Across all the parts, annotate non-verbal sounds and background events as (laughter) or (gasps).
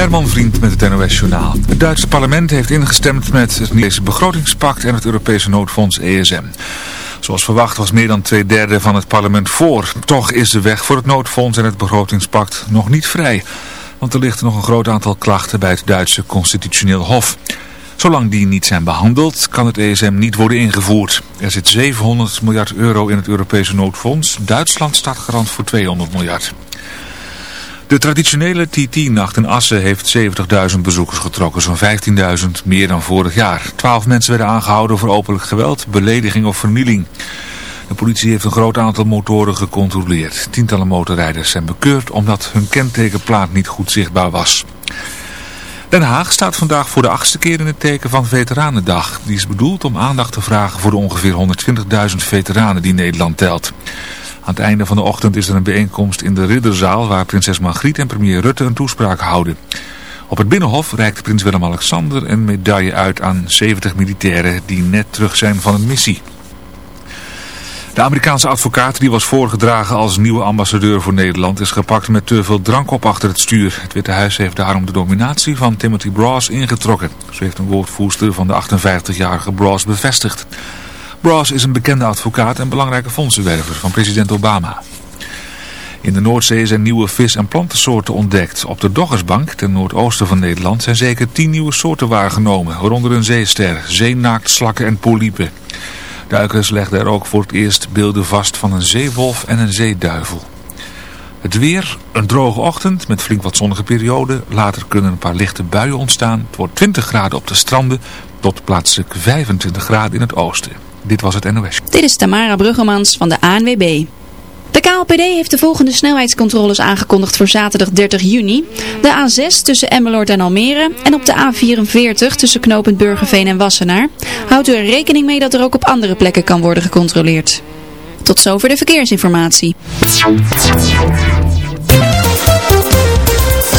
Herman Vriend met het NOS Journaal. Het Duitse parlement heeft ingestemd met het Europese begrotingspact en het Europese noodfonds ESM. Zoals verwacht was meer dan twee derde van het parlement voor. Toch is de weg voor het noodfonds en het begrotingspact nog niet vrij. Want er ligt nog een groot aantal klachten bij het Duitse constitutioneel hof. Zolang die niet zijn behandeld, kan het ESM niet worden ingevoerd. Er zit 700 miljard euro in het Europese noodfonds. Duitsland staat garant voor 200 miljard. De traditionele TT-nacht in Assen heeft 70.000 bezoekers getrokken, zo'n 15.000 meer dan vorig jaar. Twaalf mensen werden aangehouden voor openlijk geweld, belediging of vernieling. De politie heeft een groot aantal motoren gecontroleerd. Tientallen motorrijders zijn bekeurd omdat hun kentekenplaat niet goed zichtbaar was. Den Haag staat vandaag voor de achtste keer in het teken van Veteranendag. Die is bedoeld om aandacht te vragen voor de ongeveer 120.000 veteranen die Nederland telt. Aan het einde van de ochtend is er een bijeenkomst in de Ridderzaal waar prinses Margriet en premier Rutte een toespraak houden. Op het Binnenhof reikt prins Willem-Alexander een medaille uit aan 70 militairen die net terug zijn van een missie. De Amerikaanse advocaat die was voorgedragen als nieuwe ambassadeur voor Nederland is gepakt met te veel drank op achter het stuur. Het Witte Huis heeft daarom de dominatie van Timothy Bras ingetrokken. Zo heeft een woordvoerster van de 58-jarige Bras bevestigd. Bras is een bekende advocaat en belangrijke fondsenwerver van president Obama. In de Noordzee zijn nieuwe vis- en plantensoorten ontdekt. Op de Doggersbank, ten noordoosten van Nederland, zijn zeker tien nieuwe soorten waargenomen. Waaronder een zeester, zeenaaktslakken en polypen. Duikers legden er ook voor het eerst beelden vast van een zeewolf en een zeeduivel. Het weer, een droge ochtend met flink wat zonnige perioden. Later kunnen een paar lichte buien ontstaan. Het wordt 20 graden op de stranden tot plaatselijk 25 graden in het oosten. Dit was het NOS. Dit is Tamara Bruggemans van de ANWB. De KLPD heeft de volgende snelheidscontroles aangekondigd voor zaterdag 30 juni. De A6 tussen Emmeloord en Almere en op de A44 tussen knooppunt Burgerveen en Wassenaar. Houdt u er rekening mee dat er ook op andere plekken kan worden gecontroleerd. Tot zover de verkeersinformatie.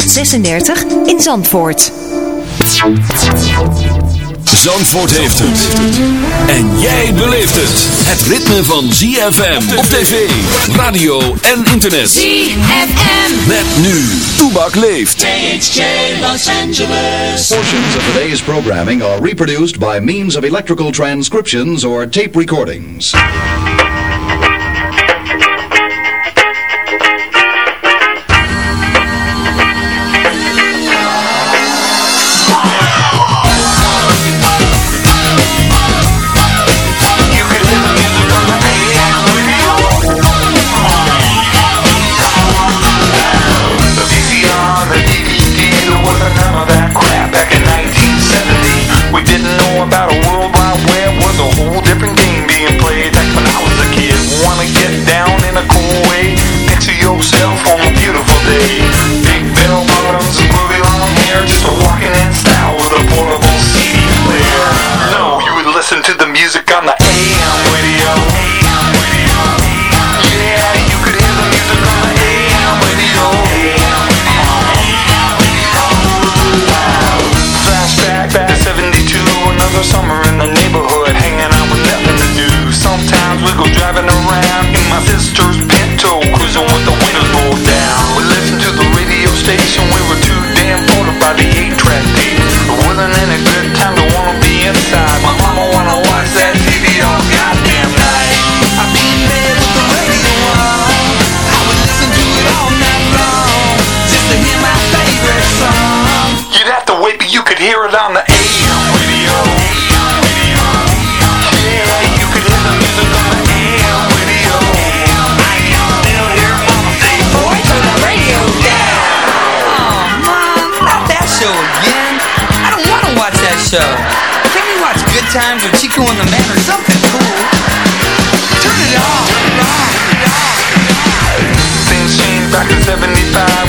36 in Zandvoort. Zandvoort heeft het. En jij beleeft het. Het ritme van ZFM op tv, radio en internet. ZFM. Met nu. Toebak leeft. KHJ Los Angeles. Portions of today's programming are reproduced by means of electrical transcriptions or tape recordings. Show. Can we watch Good Times or Chico and the Man or something cool? Turn it on! Things changed back in 75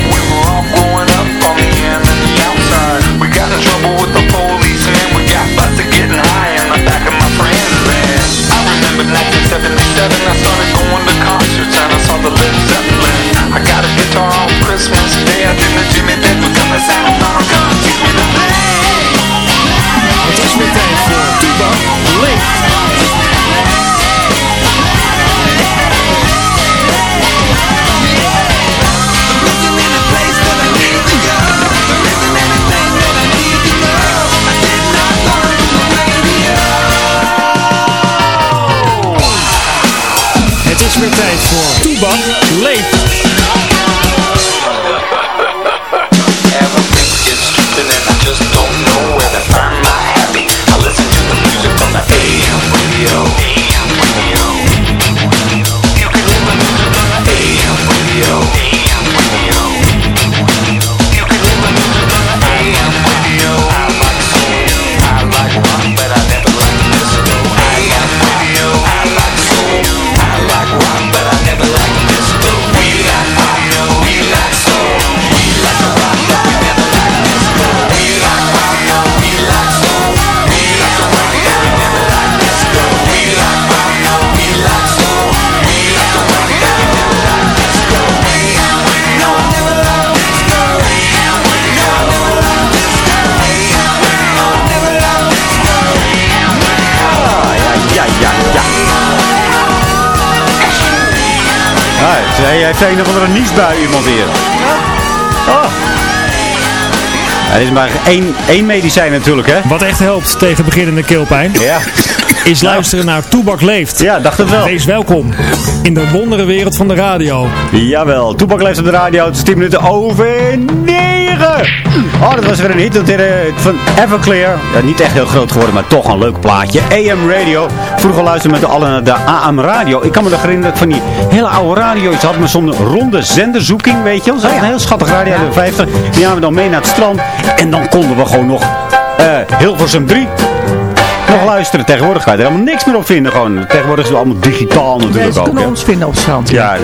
heeft een of andere niesbui iemand hier. Oh. Dit is maar één, één medicijn natuurlijk, hè? Wat echt helpt tegen beginnende keelpijn. Ja. Is luisteren naar Toebak Leeft. Ja, dacht het wel. Wees welkom in de wondere wereld van de radio. Jawel, Toepak leeft op de radio. Het is 10 minuten over 9. Oh, dat was weer een hit eh, van Everclear. Ja, niet echt heel groot geworden, maar toch een leuk plaatje. AM Radio. Vroeger luisterde met alle naar de AM Radio. Ik kan me nog herinneren dat ik van die hele oude radio's had met zo'n ronde zenderzoeking, weet je wel. Zo'n heel schattig radio uit de 50. Die namen we dan mee naar het strand. En dan konden we gewoon nog eh Hilversum 3 nog luisteren. Tegenwoordig ga je er helemaal niks meer op vinden. Gewoon. Tegenwoordig is het allemaal digitaal natuurlijk ook. kunnen hè. ons vinden op het strand. Ja,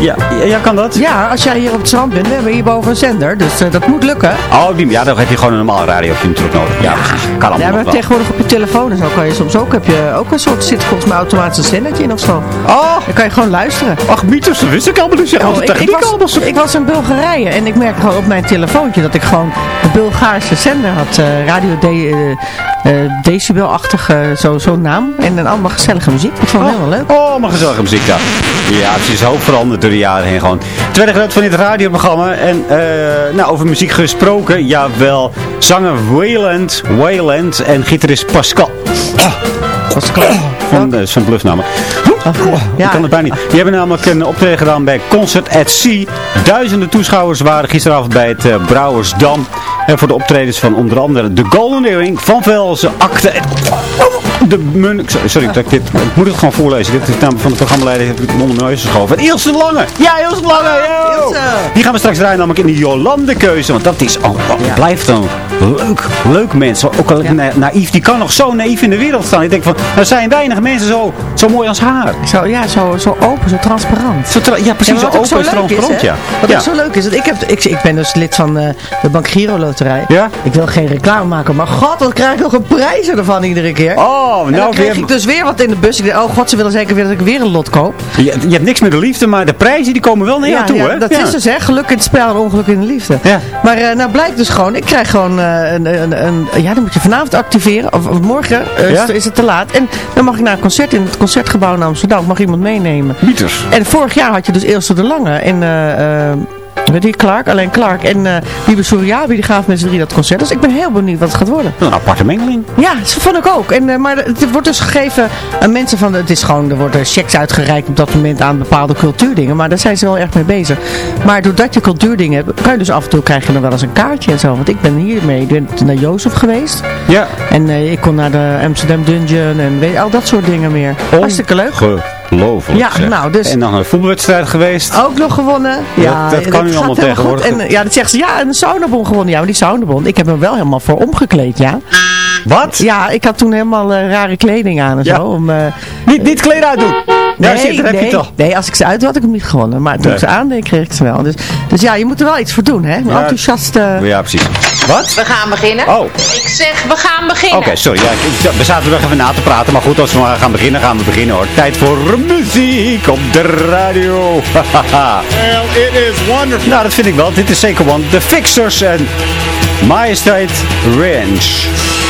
ja, ja, ja, kan dat? Ja, als jij hier op het strand bent, we hebben hierboven een zender, dus eh, dat moet lukken. Oh, die, ja, dan heb je gewoon een normaal radio natuurlijk nodig. Ja, precies. Kan allemaal Ja, maar tegenwoordig op je telefoon en zo kan je soms ook, heb je ook een soort, zit volgens mij automatisch een zendertje in of zo. Oh, Dan kan je gewoon luisteren. ach, mythes, dat wist ik allemaal niet. Oh, Oh, ik, ik, was, ik was in Bulgarije en ik merkte gewoon op mijn telefoontje dat ik gewoon een Bulgaarse zender had. eh, radio de, eh, eh, decibelachtige zo- zo'n naam. En dan allemaal gezellige muziek. Ik vond het helemaal leuk. Oh, maar gezellige muziek daar. Ja, het is hoop veranderd door de jaren heen gewoon. Tweede gedeelte van dit radioprogramma. En eh, nou, over muziek gesproken. Jawel, zanger Wayland, Wayland en gitarist Pascal. Pascal. (clears throat) Van, uh, zijn bluffnaam. ja. Ik kan het bijna niet. Die hebben namelijk een optreden gedaan bij Concert at Sea. Duizenden toeschouwers waren gisteravond bij het eh, Brouwersdam. En voor de optredens van onder andere de Golden Earring, Van Velzen, Akte en... De Mun... Sorry, dat ik, dit, ik moet het gewoon voorlezen. Dit is namelijk van de programmaleider. Heb ik het onder mijn neus geschoven. En Ilse Lange! Ja, Ilse Lange! yo! Ilse! Die gaan we straks draaien namelijk in de Jolande keuze. Want dat is, oh, oh, blijft een leuk, leuk mens. Ook al na- naïef. Die kan nog zo naïef in de wereld staan. Ik denk van, er zijn weinig mensen zo, zo mooi als haar. Zo, ja, zo, zo open, zo transparant. Zo tra- ja, precies. Ja, zo open en is, transparant, ja. Wat ook zo leuk is, dat ik, heb, ik, ik ben dus lid van eh, de Bank Giro Loterij. Ja? Ik wil geen reclame maken, maar god, wat krijg ik nog een prijzen ervan iedere keer. Oh, en dan nou kreeg weer... ik dus weer wat in de bus. Ik dacht, oh god, ze willen zeker weer dat ik weer een lot koop. Je, je hebt niks met de liefde, maar de prijzen die komen wel naar jou toe, ja, hè? dat Ja. is dus, hè. Geluk in het spel en ongeluk in de liefde. Ja. Maar eh, nou blijkt dus gewoon, ik krijg gewoon eh, een, een, een, ja, dan moet je vanavond activeren, of, of morgen eh, is, Ja? het- is het te laat. En dan mag ik naar een concert in het Concertgebouw in Amsterdam, mag iemand meenemen. Mieters. En vorig jaar had je dus Ilse de Lange en weet je, Clark, alleen Clark en eh Bibi Suriabi, die gaven met z'n drie dat concert. Dus ik ben heel benieuwd wat het gaat worden. Een aparte mengeling. Ja, dat vond ik ook. En, eh, maar het wordt dus gegeven aan mensen van, het is gewoon, er worden checks uitgereikt op dat moment aan bepaalde cultuurdingen. Maar daar zijn ze wel echt mee bezig. Maar doordat je cultuurdingen hebt, kan je dus af en toe krijg je dan wel eens een kaartje en zo. Want ik ben hiermee, ik ben naar Jozef geweest. Ja. En eh, ik kon naar de Amsterdam Dungeon en weet, al dat soort dingen meer. Hartstikke leuk. Ongelooflijk. Ja, zeg. nou, dus- En dan een voetbalwedstrijd geweest. Ook nog gewonnen. Ja, dat kan nu allemaal tegenwoordig. goed. En ja, dat zegt ze, ja, een saunabon gewonnen. Ja, maar die saunabon, ik heb hem wel helemaal voor omgekleed, ja. Wat? Ja, ik had toen helemaal eh, rare kleding aan en Ja. zo. Om, eh, Niet, niet kleden uitdoen. Nee, zit, heb nee, je toch. nee, als ik ze uit had, had ik hem niet gewonnen. Maar toen Nee. ik ze aandeed, kreeg ik ze wel. Dus, dus ja, je moet er wel iets voor doen, hè? Ja. Enthousiast. eh, Ja, precies. Wat? We gaan beginnen. Oh. Ik zeg, we gaan beginnen. Oké, sorry. Ja, ik- we zaten nog even na te praten. Maar goed, als we gaan beginnen, gaan we beginnen hoor. Tijd voor muziek op de radio. (laughs) well, it is wonderful. Nou, dat vind ik wel. Dit is zeker one. The Fixers en Majesteit Range.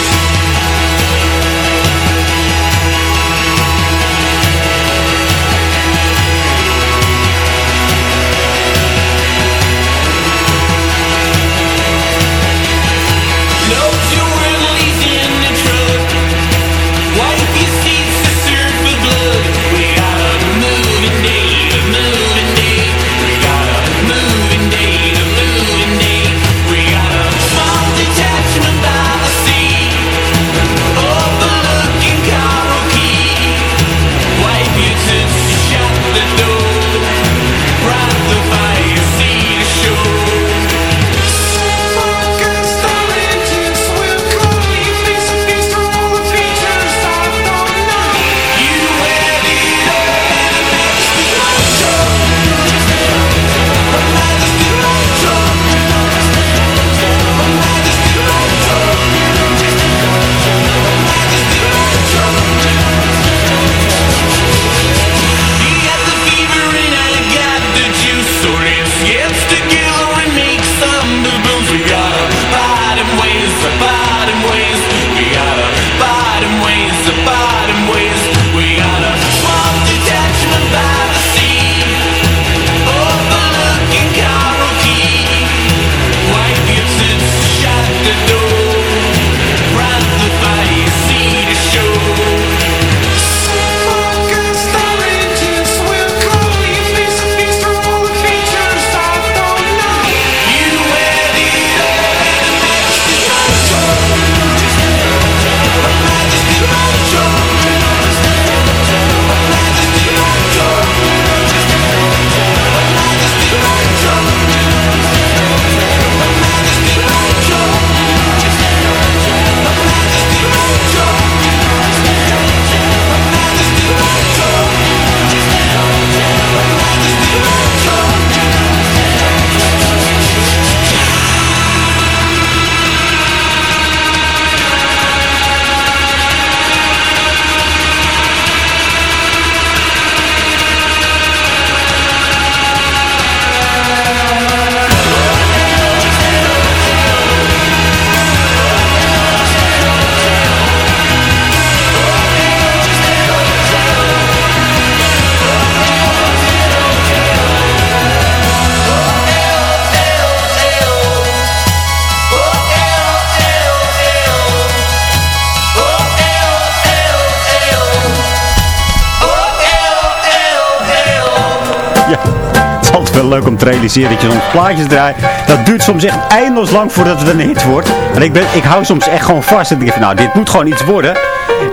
Realiseren dat je soms plaatjes draait. Dat duurt soms echt eindeloos lang voordat het een hit wordt. En ik, ben, ik hou soms echt gewoon vast en denk van nou, dit moet gewoon iets worden.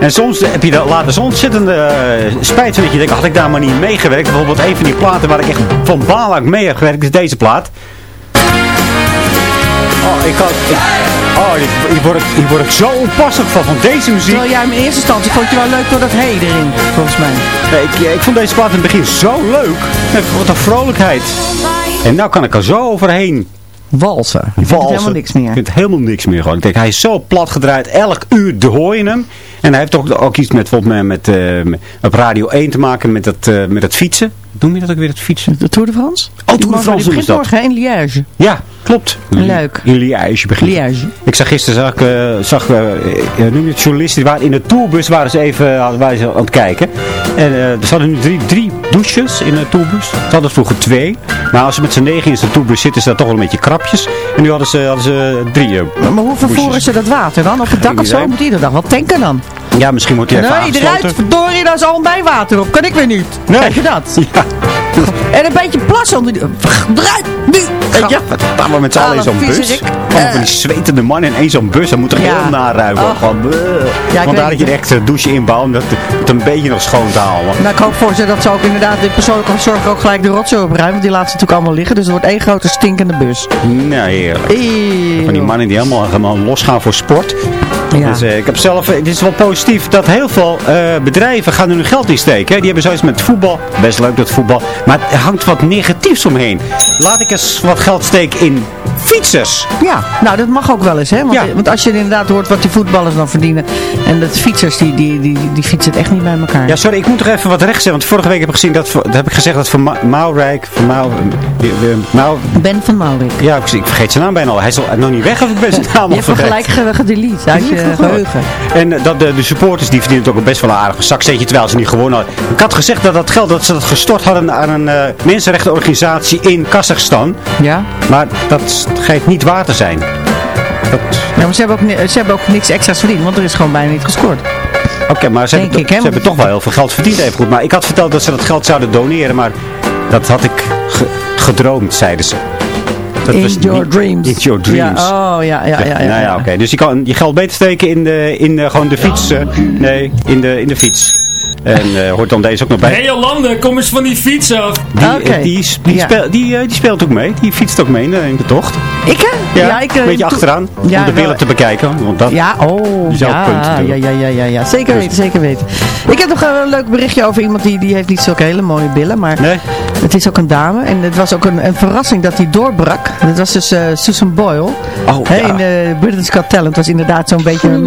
En soms heb je daar later zo'n ontzettende eh, spijt van dat je denkt, had ik daar maar niet meegewerkt. Bijvoorbeeld een van die platen waar ik echt van baal mee heb gewerkt is deze plaat. Oh, ik kan... ik- oh, hier, hier, word ik, word ik zo onpassig van, van deze muziek. Terwijl jij in eerste instantie vond je wel leuk door dat hey erin, volgens mij. Nee, ik, ik vond deze plaat in het begin zo leuk. Wat een vrolijkheid. En nou kan ik er zo overheen. Walsen. Je vindt helemaal niks meer. Ik vind helemaal niks meer gewoon. Ik denk, hij is zo plat gedraaid. Elk uur de hoor je hem. En hij heeft ook, ook iets met, met, eh, met- op Radio 1 te maken met dat, eh, met dat fietsen. Noem je dat ook weer, dat fietsen? De Tour de France? Oh, Tour de France begint dat. morgen in Liège. Ja, klopt. Leuk. In Liège begint. Liège. Ik zag gisteren, zag, ik, eh, zag eh, noem je het, journalisten, die waren in de tourbus waren ze even hadden- waren ze aan het kijken. En eh, er hadden nu drie, drie douches in de tourbus. Ze hadden vroeger twee. Maar als ze met z'n negen in de tourbus zitten, is dat toch wel een beetje krapjes. En nu hadden ze, hadden ze drie Maar hoe vervoeren ze dat water dan? Op het dak of zo? Moet iedere dag wat tanken dan? Ja, misschien moet hij even Nee, eruit, verdorie, daar is al mijn water op. Kan ik weer niet. Nee. Krijg je dat? (laughs) Ja. En een beetje plas onder die... Nu! Ja, staan we met z'n allen in zo'n bus. Allemaal van die zwetende man in één zo'n bus. Dat moet er Ja. heel naar ruiken. Oh. Gewoon, weet Want daar had je het. echt een douche inbouwen. om dat het een beetje nog schoon te houden. Nou, ik hoop voor ze dat ze ook inderdaad de persoonlijke zorg ook gelijk de rotzooi opruimen. Want die laten ze natuurlijk allemaal liggen. Dus er wordt één grote stinkende bus. Nee, heerlijk. Eeuw. Van die mannen die helemaal, helemaal losgaan voor sport. Ja. Dus, ik heb zelf, het is wel positief dat heel veel eh, bedrijven gaan er hun geld in steken. Hè. Die hebben zoiets met voetbal. Best leuk dat voetbal. Maar er hangt wat negatiefs omheen. Laat ik eens wat geld steken in fietsers. Ja, nou dat mag ook wel eens, hè? Want, Ja. want als je inderdaad hoort wat die voetballers dan verdienen. En dat fietsers, die, die, die, die fietsen het echt niet bij elkaar. Ja, sorry, ik moet toch even wat recht zeggen. Want vorige week heb ik gezien dat, dat heb ik gezegd dat Van Ma- Maurijk, Van eh, Mau, Ben van Maurik. ja, ik, ik vergeet zijn naam bijna al. Hij is al nog niet weg of ik ben zijn naam Je al hebt hem vergeten. gelijk ge- gedelete uit je Geheugen. En eh, dat de, de supporters die verdienen ook best wel een aardige zakcentje terwijl ze niet gewonnen hadden. Ik had gezegd dat dat geld dat ze dat gestort hadden aan een eh, mensenrechtenorganisatie in Kazachstan. Ja? Maar dat schijnt niet waar te zijn. Dat, Ja, maar ze hebben, ook, ze hebben ook niks extra's verdiend, want er is gewoon bijna niet gescoord. Oké, maar ze, hebben, ik, ze hebben toch wel heel veel geld verdiend even goed. Maar ik had verteld dat ze dat geld zouden doneren, maar dat had ik ge- gedroomd, zeiden ze. Dat In was your dreams. In your dreams. Ja, oh, ja, ja, ja. ja, nou ja, ja. oké. Dus je kan je geld beter steken in, de, in de, gewoon de fiets. eh, nee, in de, in de fiets. En eh, hoort dan deze ook nog bij. Hé Jolande, kom eens van die fiets af. Die, eh, die, die, Ja. speel- die, eh, die speelt ook mee. Die fietst ook mee in de, in de tocht. Ik, hè? Ja, ik, eh, een beetje achteraan. Ja, om de beelden te bekijken. Want dat, Ja, oh, ja, ja, ja, ja, ja, ja. Zeker Dus- weten, zeker weten. Ik heb nog een leuk berichtje over iemand die, die heeft niet zulke hele mooie billen, maar Nee? het is ook een dame. En het was ook een, een verrassing dat die doorbrak. Dat was dus eh, Susan Boyle. Oh, ja. In de Britain's Got Talent was inderdaad zo'n beetje... een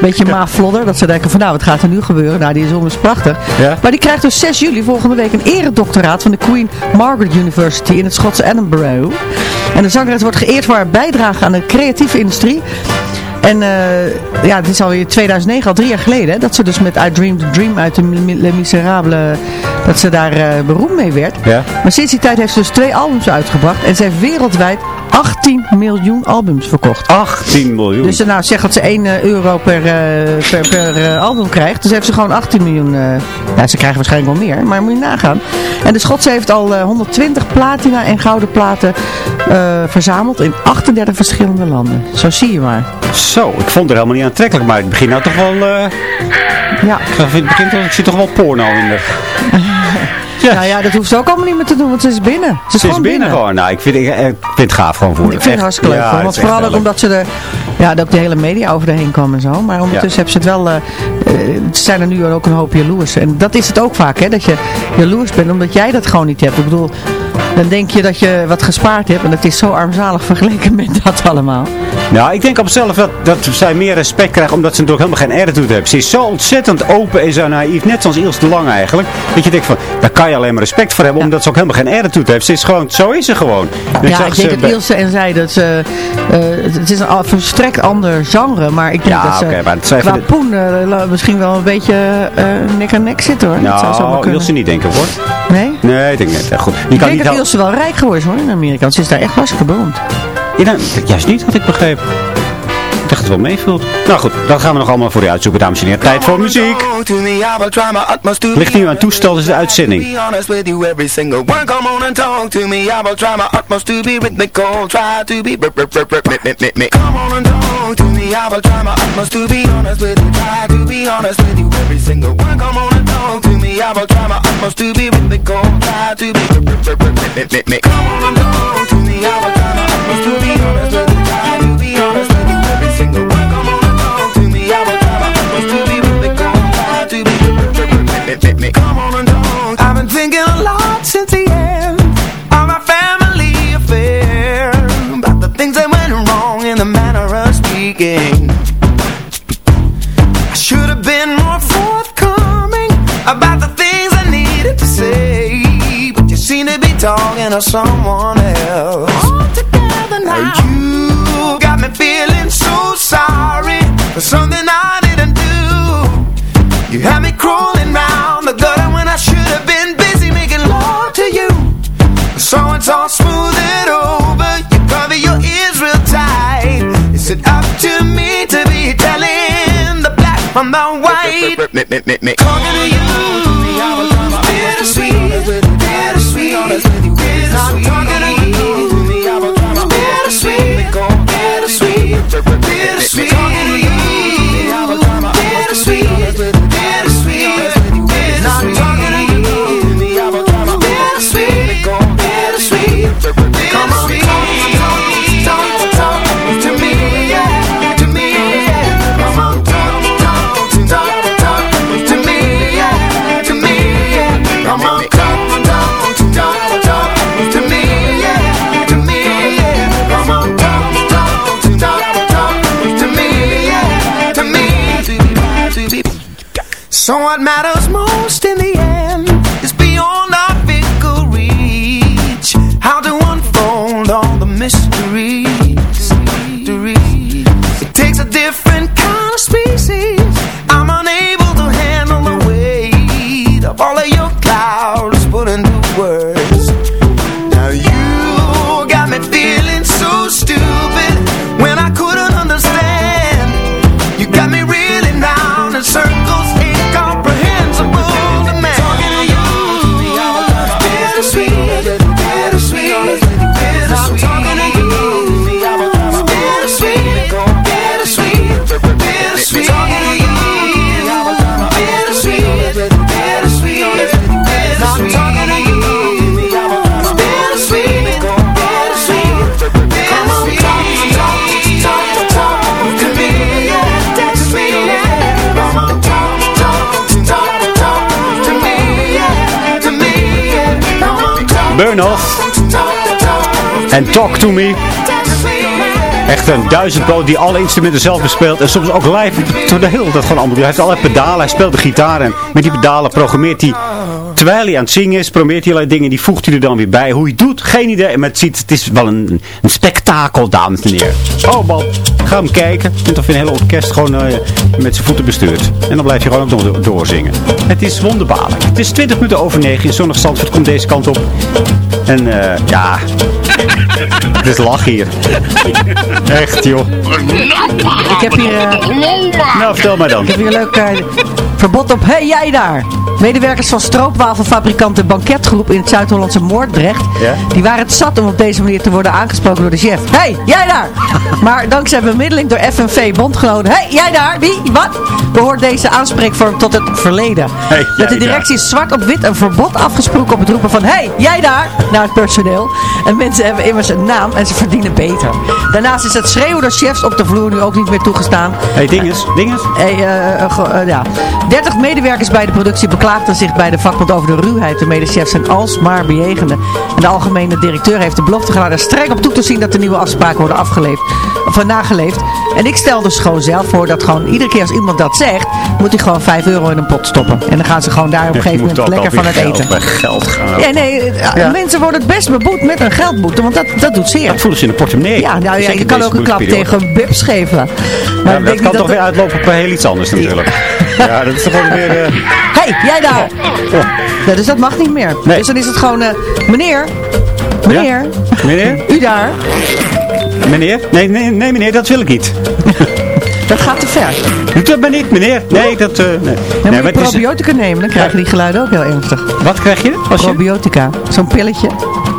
beetje maaflodder. Dat ze denken van nou, wat gaat er nu gebeuren? Nou, die is ongeveer prachtig. Ja? Maar die krijgt dus 6 juli volgende week een eredoctoraat van de Queen Margaret University in het Schotse Edinburgh. En de zangeres wordt geëerd voor haar bijdrage aan de creatieve industrie. En eh, ja, het is alweer 2009, al drie jaar geleden, hè, dat ze dus met I Dreamed a Dream uit de Les Miserables, dat ze daar eh, beroemd mee werd. Ja? Maar sinds die tijd heeft ze dus twee albums uitgebracht en ze heeft wereldwijd 18 miljoen albums verkocht. 18 miljoen. Dus nou, zeg dat ze 1 eh, euro per, eh, per, per eh, album krijgt. Dus heeft ze gewoon 18 miljoen. ja, ze krijgen waarschijnlijk wel meer, maar moet je nagaan. En de Schotse heeft al eh, 120 platina en gouden platen verzameld in 38 verschillende landen. Zo zie je maar. Zo, ik vond het helemaal niet aantrekkelijk, maar ik begin nou toch wel... Ja. ik vind- het begint, ik zie toch wel porno in de... (laughs) Ja. Nou ja, dat hoeft ze ook allemaal niet meer te doen, want ze is binnen. Ze is, Ze is gewoon binnen gewoon. Nou, ik vind, ik, ik vind het gaaf gewoon voor Ik vind het hartstikke leuk. ja, hoor, want vooral ook omdat ze er, ja, dat de hele media over heen kwam en zo. Maar ondertussen hebben ze het wel, eh, eh, zijn er nu ook een hoop jaloers. En dat is het ook vaak, hè, dat je jaloers bent omdat jij dat gewoon niet hebt. Ik bedoel, dan denk je dat je wat gespaard hebt en het is zo armzalig vergeleken met dat allemaal. Nou, ik denk op mezelf dat, dat zij meer respect krijgt omdat ze natuurlijk helemaal geen attitude heeft. Ze is zo ontzettend open en zo naïef, net zoals Ilse de Lange eigenlijk. Dat je denkt van, daar kan je alleen maar respect voor hebben, omdat ze ook helemaal geen attitude heeft. Ze is gewoon, zo is ze gewoon. En ja, ik ze denk dat bij- en zij, dat ze, eh, het- is een verstrekt ander genre, maar ik denk Ja, dat ze oké, maar het qua de- poen eh, misschien wel een beetje eh, nek aan nek zitten hoor. dat zou Nou. Ilse niet denken hoor. Nee? Nee, ik denk niet. Goed. Je Ik kan niet dat al- Ilse wel rijk geworden is hoor in Amerika. Ze is daar echt hartstikke beroemd. Ja, nou, juist niet, had ik begrepen. Ik dacht dat het wel meevult. Nou goed, dat gaan we nog allemaal voor je uitzoeken, dames en heren. Tijd voor muziek. Ligt nu aan toestel, dus de uitzending. be honest with you every single one come on I will try my utmost to be rhythmical try to be rip rip rip rip rip rip be talking someone else. Altogether now, you got me feeling so sorry for something I didn't do. You had me crawling round the gutter when I should have been busy making love to you. So it's all smooth it over. You cover your ears real tight. Is it up to me to be telling the black from the white? (laughs) Talking to you, Burn Off talk, talk en Talk To Me. Echt een duizendpoot die alle instrumenten zelf bespeelt. En soms ook live. Hele tijd gewoon allemaal. Hij heeft allerlei pedalen. Hij speelt de gitaar. En met die pedalen programmeert hij. Terwijl hij aan het zingen is, probeert hij allerlei dingen. Die voegt hij er dan weer bij. Hoe hij doet, geen idee. Maar het, ziet, het is wel een, een spektakel, dames en heren. Oh man, ga hem kijken. Net of je een hele orkest gewoon eh, met zijn voeten bestuurt. En dan blijf je gewoon ook door, doorzingen. Het is wonderbaarlijk. Het is 20 minuten over 9. In zonnig Zandvoort komt deze kant op. En eh, ja, (laughs) het is lach hier. Echt joh. Ik heb hier, eh, Nou, vertel mij dan. ik heb hier een leuk verbod op. Hey, jij daar! Medewerkers van stroopwafelfabrikant en banketgroep in het Zuid-Hollandse Moordrecht, Ja? die waren het zat om op deze manier te worden aangesproken door de chef. Hey, jij daar! (laughs) Maar dankzij bemiddeling door FNV bondgenoten. Hey, jij daar! Wie? Wat? Behoort deze aanspreekvorm tot het verleden. Hey, Met de directie zwart op wit een verbod afgesproken op het roepen van Hey, jij daar! Naar het personeel. En mensen hebben immers een naam en ze verdienen beter. Daarnaast is het schreeuwen door chefs op de vloer nu ook niet meer toegestaan. hey, dinges, dinges. Hey, eh, eh, eh, ja. 30 medewerkers bij de productie beklaagden zich bij de vakbond over de ruwheid. De medechefs zijn alsmaar bejegenen. En de algemene directeur heeft de belofte gedaan er streng op toe te zien dat de nieuwe afspraken worden afgeleefd, of eh, En ik stel dus gewoon zelf voor dat gewoon iedere keer als iemand dat zegt, moet hij gewoon 5 euro in een pot stoppen. En dan gaan ze gewoon daar op een gegeven moment lekker van het geld eten. bij geld gaan. Ja, nee, eh, Ja. mensen worden het best beboet met een geldboete, want dat, dat doet zeer. Dat voelen ze in de portemonnee. Ja, nou ja, je kan ook een klap tegen Bubs geven. Maar Ja, dat kan toch weer uitlopen op heel iets anders natuurlijk. Ja, dat is toch wel weer... eh, hey, jij daar! Ja, dus dat mag niet meer. Nee. Dus dan is het gewoon, eh, meneer, meneer, Meneer? u daar, Meneer? Nee, nee, nee meneer, dat wil ik niet. (laughs) dat gaat te ver. Dat maar niet, meneer. Nee, dat... eh nee. Dan nee, moet je is- probiotica nemen, dan krijgen die geluiden ook heel ernstig. wat krijg je? Als je... Probiotica, zo'n pilletje.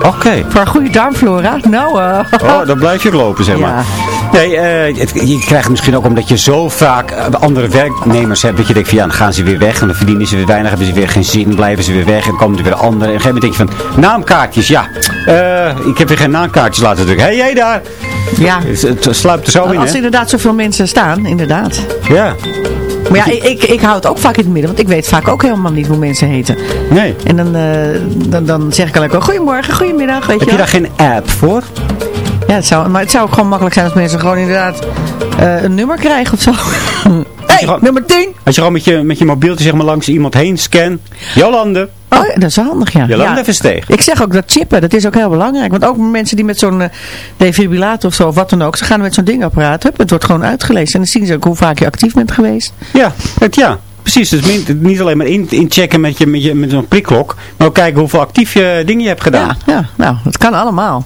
Oké. Voor een goede darmflora. Nou, eh Oh, dan blijf je lopen, zeg maar. Ja. Nee, eh, het- je krijgt het misschien ook omdat je zo vaak eh, andere werknemers hebt. Dat je denkt van ja, dan gaan ze weer weg. En dan verdienen ze weer weinig. Hebben ze weer geen zin. Blijven ze weer weg. En komen er weer anderen. En op een gegeven moment denk je van naamkaartjes. Ja, eh, ik heb weer geen naamkaartjes laten drukken. Hé, hey, jij daar? ja. Het, het sluipt er zo in, Als er inderdaad zoveel mensen staan, inderdaad. Ja. Maar ja, ik, ik, ik hou het ook vaak in het midden, want ik weet vaak ook helemaal niet hoe mensen heten. Nee. En dan, dan, dan zeg ik alleen ook, goedemorgen, goedemiddag, weet Heb je je daar geen app voor? Ja, het zou, maar het zou ook gewoon makkelijk zijn als mensen gewoon inderdaad eh, een nummer krijgen of zo. hey, gewoon- nummer 10! Als je gewoon met je, met je mobieltje zeg maar langs iemand heen scan. Jolande. Oh, ja, dat is wel handig, ja. Jolande ja. Versteeg. Ik zeg ook dat chippen, dat is ook heel belangrijk. Want ook mensen die met zo'n eh, defibrillator of zo, of wat dan ook, ze gaan met zo'n dingapparaat, hup, het wordt gewoon uitgelezen. En dan zien ze ook hoe vaak je actief bent geweest. Ja, het, ja. Precies, dus niet alleen maar in, inchecken met, je, met, je, met zo'n prikklok, maar ook kijken hoeveel actief je dingen je hebt gedaan. Ja, ja, nou, dat kan allemaal.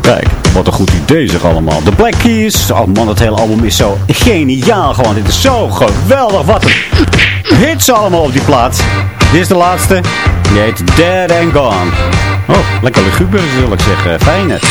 Kijk, wat een goed idee zeg allemaal. De Black Keys. Oh man, dat hele album is zo geniaal gewoon. Dit is zo geweldig. Wat een hits allemaal op die plaat. Dit is de laatste. Die heet Dead and Gone. Oh, lekker luguber zal ik zeggen. Fijn het.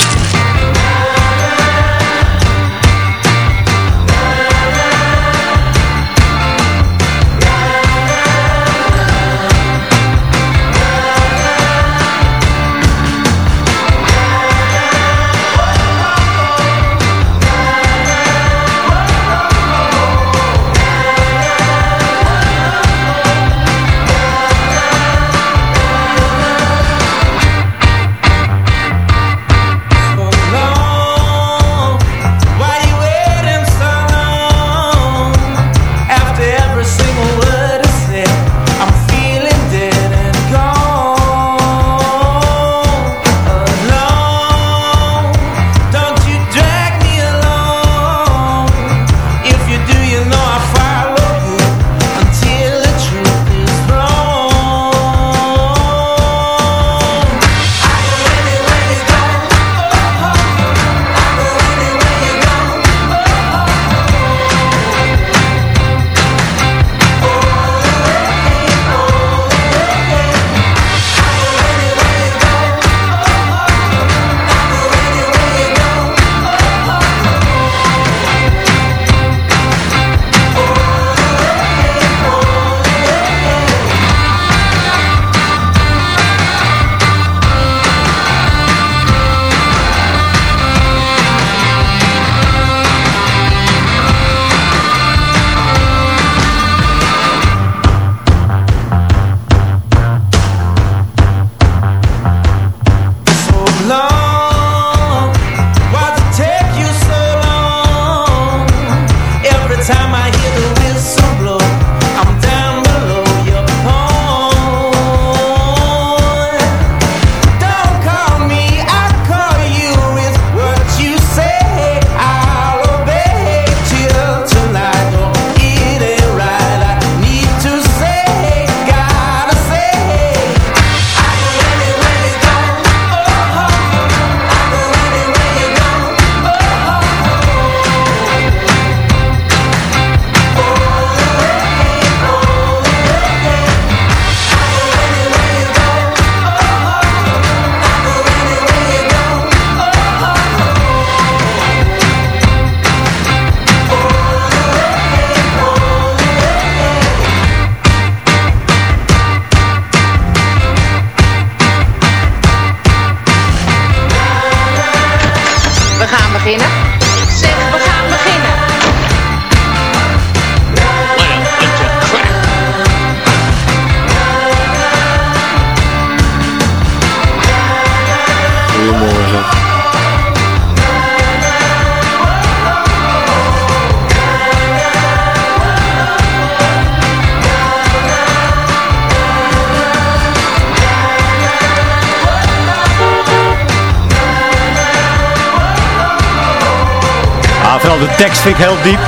Vooral de tekst vind ik heel diep.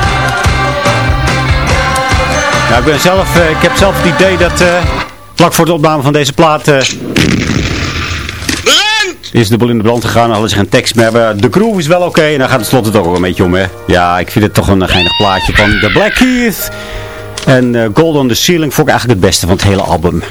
Ja, ik, ben zelf, eh, ik heb zelf het idee dat eh, vlak voor de opname van deze plaat... eh, is de boel in de brand gegaan, hadden ze geen tekst meer. Maar de groove is wel oké en dan gaat het slot het ook wel een beetje om, hè. Ja, ik vind het toch een geinig plaatje van The Black Keys. En Gold on the Ceiling vond ik eigenlijk het beste van het hele album.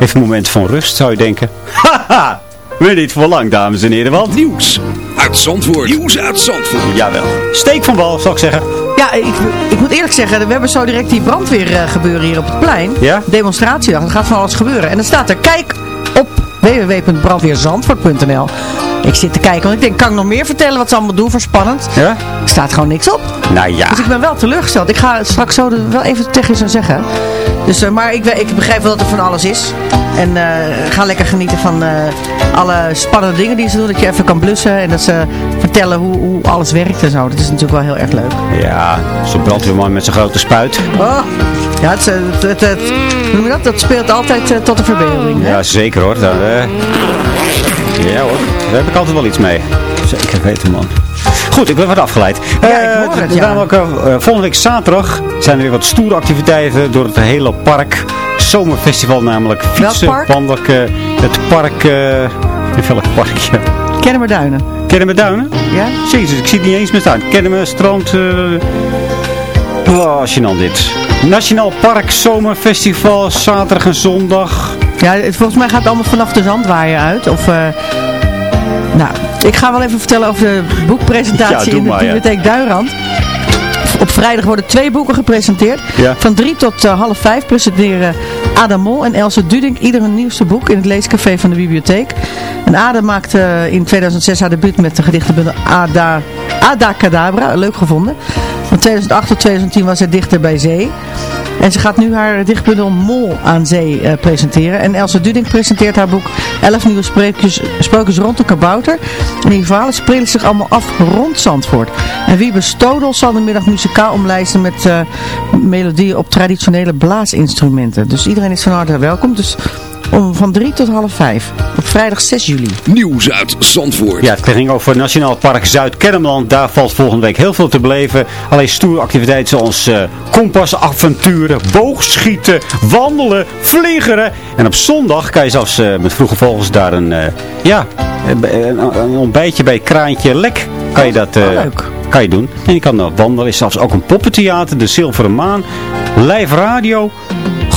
Even een moment van rust, zou je denken. (laughs) Haha, weer niet voor lang, dames en heren, want... Nieuws uit Zandvoort. Nieuws uit Zandvoort. Jawel. Steek van wal, zou ik zeggen. Ja, ik, ik moet eerlijk zeggen, we hebben zo direct die brandweer eh, gebeuren hier op het plein. Ja? Demonstratiedag, er gaat van alles gebeuren. En dan staat er, kijk op www.brandweerzandvoort.nl Ik zit te kijken, want ik denk, kan ik nog meer vertellen wat ze allemaal doen voor spannend? Ja? Er staat gewoon niks op. Nou ja. Dus ik ben wel teleurgesteld. Ik ga straks zo wel even tegen zo zeggen. Dus, eh, maar ik, ik begrijp wel dat er van alles is. En eh, ga lekker genieten van eh, alle spannende dingen die ze doen. Dat je even kan blussen en dat ze vertellen hoe, hoe alles werkt en zo. Dat is natuurlijk wel heel erg leuk. Ja, zo'n brandweerman met zijn grote spuit. Oh, ja, het, het, het, noem je dat? Dat speelt altijd tot de verbeelding. Hè? Ja, zeker hoor. Dan, Ja hoor, daar heb ik altijd wel iets mee. Zeker weten man. Goed, ik ben wat afgeleid. Ja, Eh, ik hoor het, d- ja. eh, volgende week zaterdag zijn er weer wat stoere activiteiten door het hele park. Zomerfestival namelijk. Fietsen, wandelen, het park... eh in welk parkje? Kennemerduinen. Kennemerduinen? Ja? Jezus, ik zie het niet eens meer staan. Kennemer, strand... eh Oh, gênant dit. Nationaal Park Zomerfestival, zaterdag en zondag. Ja, volgens mij gaat het allemaal vanaf de zandwaaier uit. Of, eh, nou, ik ga wel even vertellen over de boekpresentatie (laughs) in de maar, ja. bibliotheek Duinrand. Op vrijdag worden twee boeken gepresenteerd. Ja. Van drie tot eh, half vijf presenteren Adam Mol en Else Dudink ieder een nieuwste boek in het leescafé van de bibliotheek. En Ada maakte eh, in 2006 haar debuut met de gedichtenbundel Ada, Ada Cadabra. Leuk gevonden. Van 2008 tot 2010 was zij dichter bij zee. En ze gaat nu haar dichtbundel Mol aan Zee eh, presenteren. En Else Dudink presenteert haar boek 11 nieuwe spreekjes, sprookjes rond de kabouter. En die verhalen spelen zich allemaal af rond Zandvoort. En Wiebe Stodel zal de middag muzikaal omlijsten met eh, melodieën op traditionele blaasinstrumenten. Dus iedereen is van harte welkom. Dus om van 3 tot half 5. Op vrijdag 6 juli. Nieuws uit Zandvoort. Ja, het ging over Nationaal Park Zuid-Kennemerland. Daar valt volgende week heel veel te beleven. Alleen stoere activiteiten zoals eh kompasavonturen, boogschieten, wandelen, vliegeren. En op zondag kan je zelfs eh, met vroege vogels daar een, eh, ja, een, ontbijtje bij Kraantje Lek kan je dat... eh, Oh, leuk. Kan je doen. En je kan wandelen. Er is zelfs ook een poppentheater, de Zilveren Maan, live radio,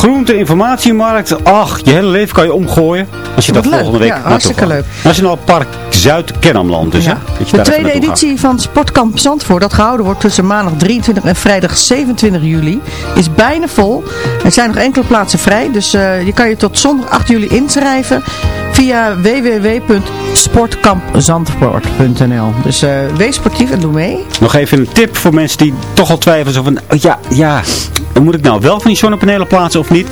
groente informatiemarkt. Ach, je hele leven kan je omgooien. Als je dat leuk. volgende week Ja, hartstikke leuk. Nationaal Park Zuid-Kennemerland dus. Ja. hè? Dat De tweede gaat. editie van Sportkamp Zandvoort, dat gehouden wordt tussen maandag 23 en vrijdag 27 juli, is bijna vol. Er zijn nog enkele plaatsen vrij, dus eh, je kan je tot zondag 8 juli inschrijven via www.sportkampzandvoort.nl. Dus eh, wees sportief en doe mee. Nog even een tip voor mensen die toch al twijfelen. Van, oh ja, ja, moet ik nou wel van die zonnepanelen plaatsen of niet?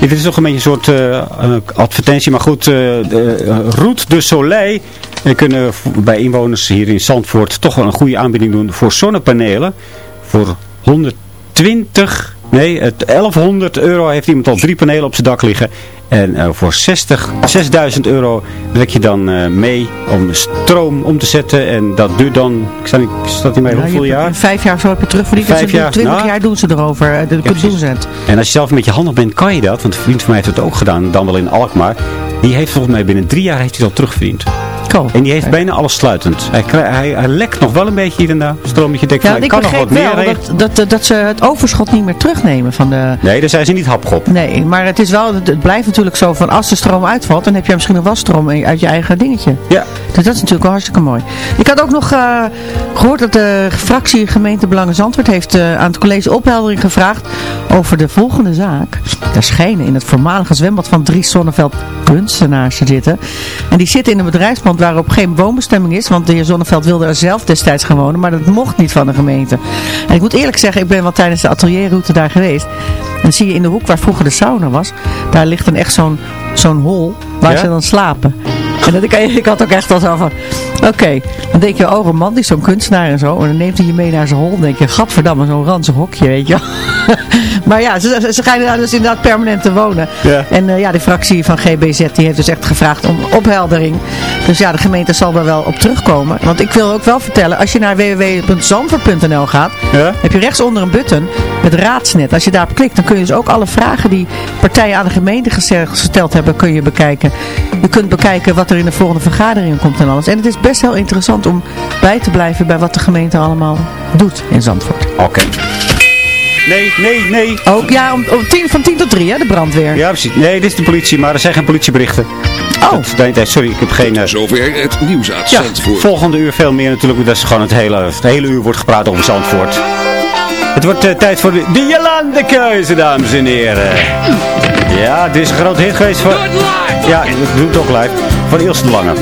Dit is toch een beetje een soort eh, advertentie. Maar goed, de, Route de Soleil. En kunnen bij inwoners hier in Zandvoort toch wel een goede aanbieding doen voor zonnepanelen. Voor 120, nee, het 1100 euro heeft iemand al drie panelen op zijn dak liggen. En eh, voor 60, 6000 euro werk je dan eh, mee om stroom om te zetten. En dat duurt dan, ik sta niet, staat niet mee Ja, hoeveel je jaar? Vijf jaar zo heb je terugverdiend. Vijf dus jaar, 20 nou. jaar doen ze erover. eh, Dat precies. doen ze het. En als je zelf een beetje handig bent, kan je dat. Want een vriend van mij heeft het ook gedaan, dan wel in Alkmaar. Die heeft volgens mij binnen drie jaar heeft hij dat terugverdiend. Cool. En die heeft bijna alles sluitend. Hij, hij, hij lekt nog wel een beetje hier en daar. Stroommetje denkt Ja, van, ik kan nog wat meer wel regelen. dat, dat, dat ze het overschot niet meer terugnemen van de... Nee, daar zijn ze niet happig op. Nee, maar het is wel, het blijft natuurlijk zo van als de stroom uitvalt, dan heb je misschien nog wel stroom uit je eigen dingetje. Ja. Dus dat is natuurlijk wel hartstikke mooi. Ik had ook nog eh, gehoord dat de fractie gemeente Belangen Zandvoort heeft eh, aan het college opheldering gevraagd over de volgende zaak. Er schijnen in het voormalige zwembad van Dries Zonneveld kunstenaars te zitten. En die zitten in een bedrijfspand grond waarop geen woonbestemming is. Want de heer Zonneveld wilde er zelf destijds gaan wonen. Maar dat mocht niet van de gemeente. En ik moet eerlijk zeggen, ik ben wel tijdens de atelierroute daar geweest. En dan zie je in de hoek waar vroeger de sauna was. Daar ligt dan echt zo'n zo'n hol waar Ja? ze dan slapen. En dat, ik, ik had ook echt al zo van, oké, dan denk je, oh romantisch, zo'n kunstenaar en zo. En dan neemt hij je mee naar zijn hol. Dan denk je, gadverdamme, zo'n ranzig hokje, weet je (laughs) maar ja, ze, ze- ze gaan daar dus inderdaad permanent te wonen. Ja. En eh, ja, de fractie van GBZ die heeft dus echt gevraagd om opheldering. Dus ja, de gemeente zal er wel op terugkomen. Want ik wil ook wel vertellen, als je naar www.zandvoort.nl gaat, Ja? heb je rechtsonder een button met raadsnet. Als je daarop klikt, dan kun je dus ook alle vragen die partijen aan de gemeente gesteld hebben, kun je bekijken. Je kunt bekijken wat er in de volgende vergadering komt en alles. En het is best heel interessant om bij te blijven bij wat de gemeente allemaal doet in Zandvoort. Oké. Nee, nee, nee. Ook ja, om, om tien, van 10 tot 3 hè, de brandweer. Ja, precies. Nee, dit is de politie, maar er zijn geen politieberichten. Oh. Dat- sorry, ik heb geen... eh, Zover het nieuws uit ja, Zandvoort. volgende uur veel meer natuurlijk. Dat is gewoon het hele, het hele uur wordt gepraat over Zandvoort. Het wordt eh, tijd voor de, de Jolande-keuze, dames en heren. Ja, dit is een groot hit geweest voor... Ja, doen het ook live. Van Ilse de Lange.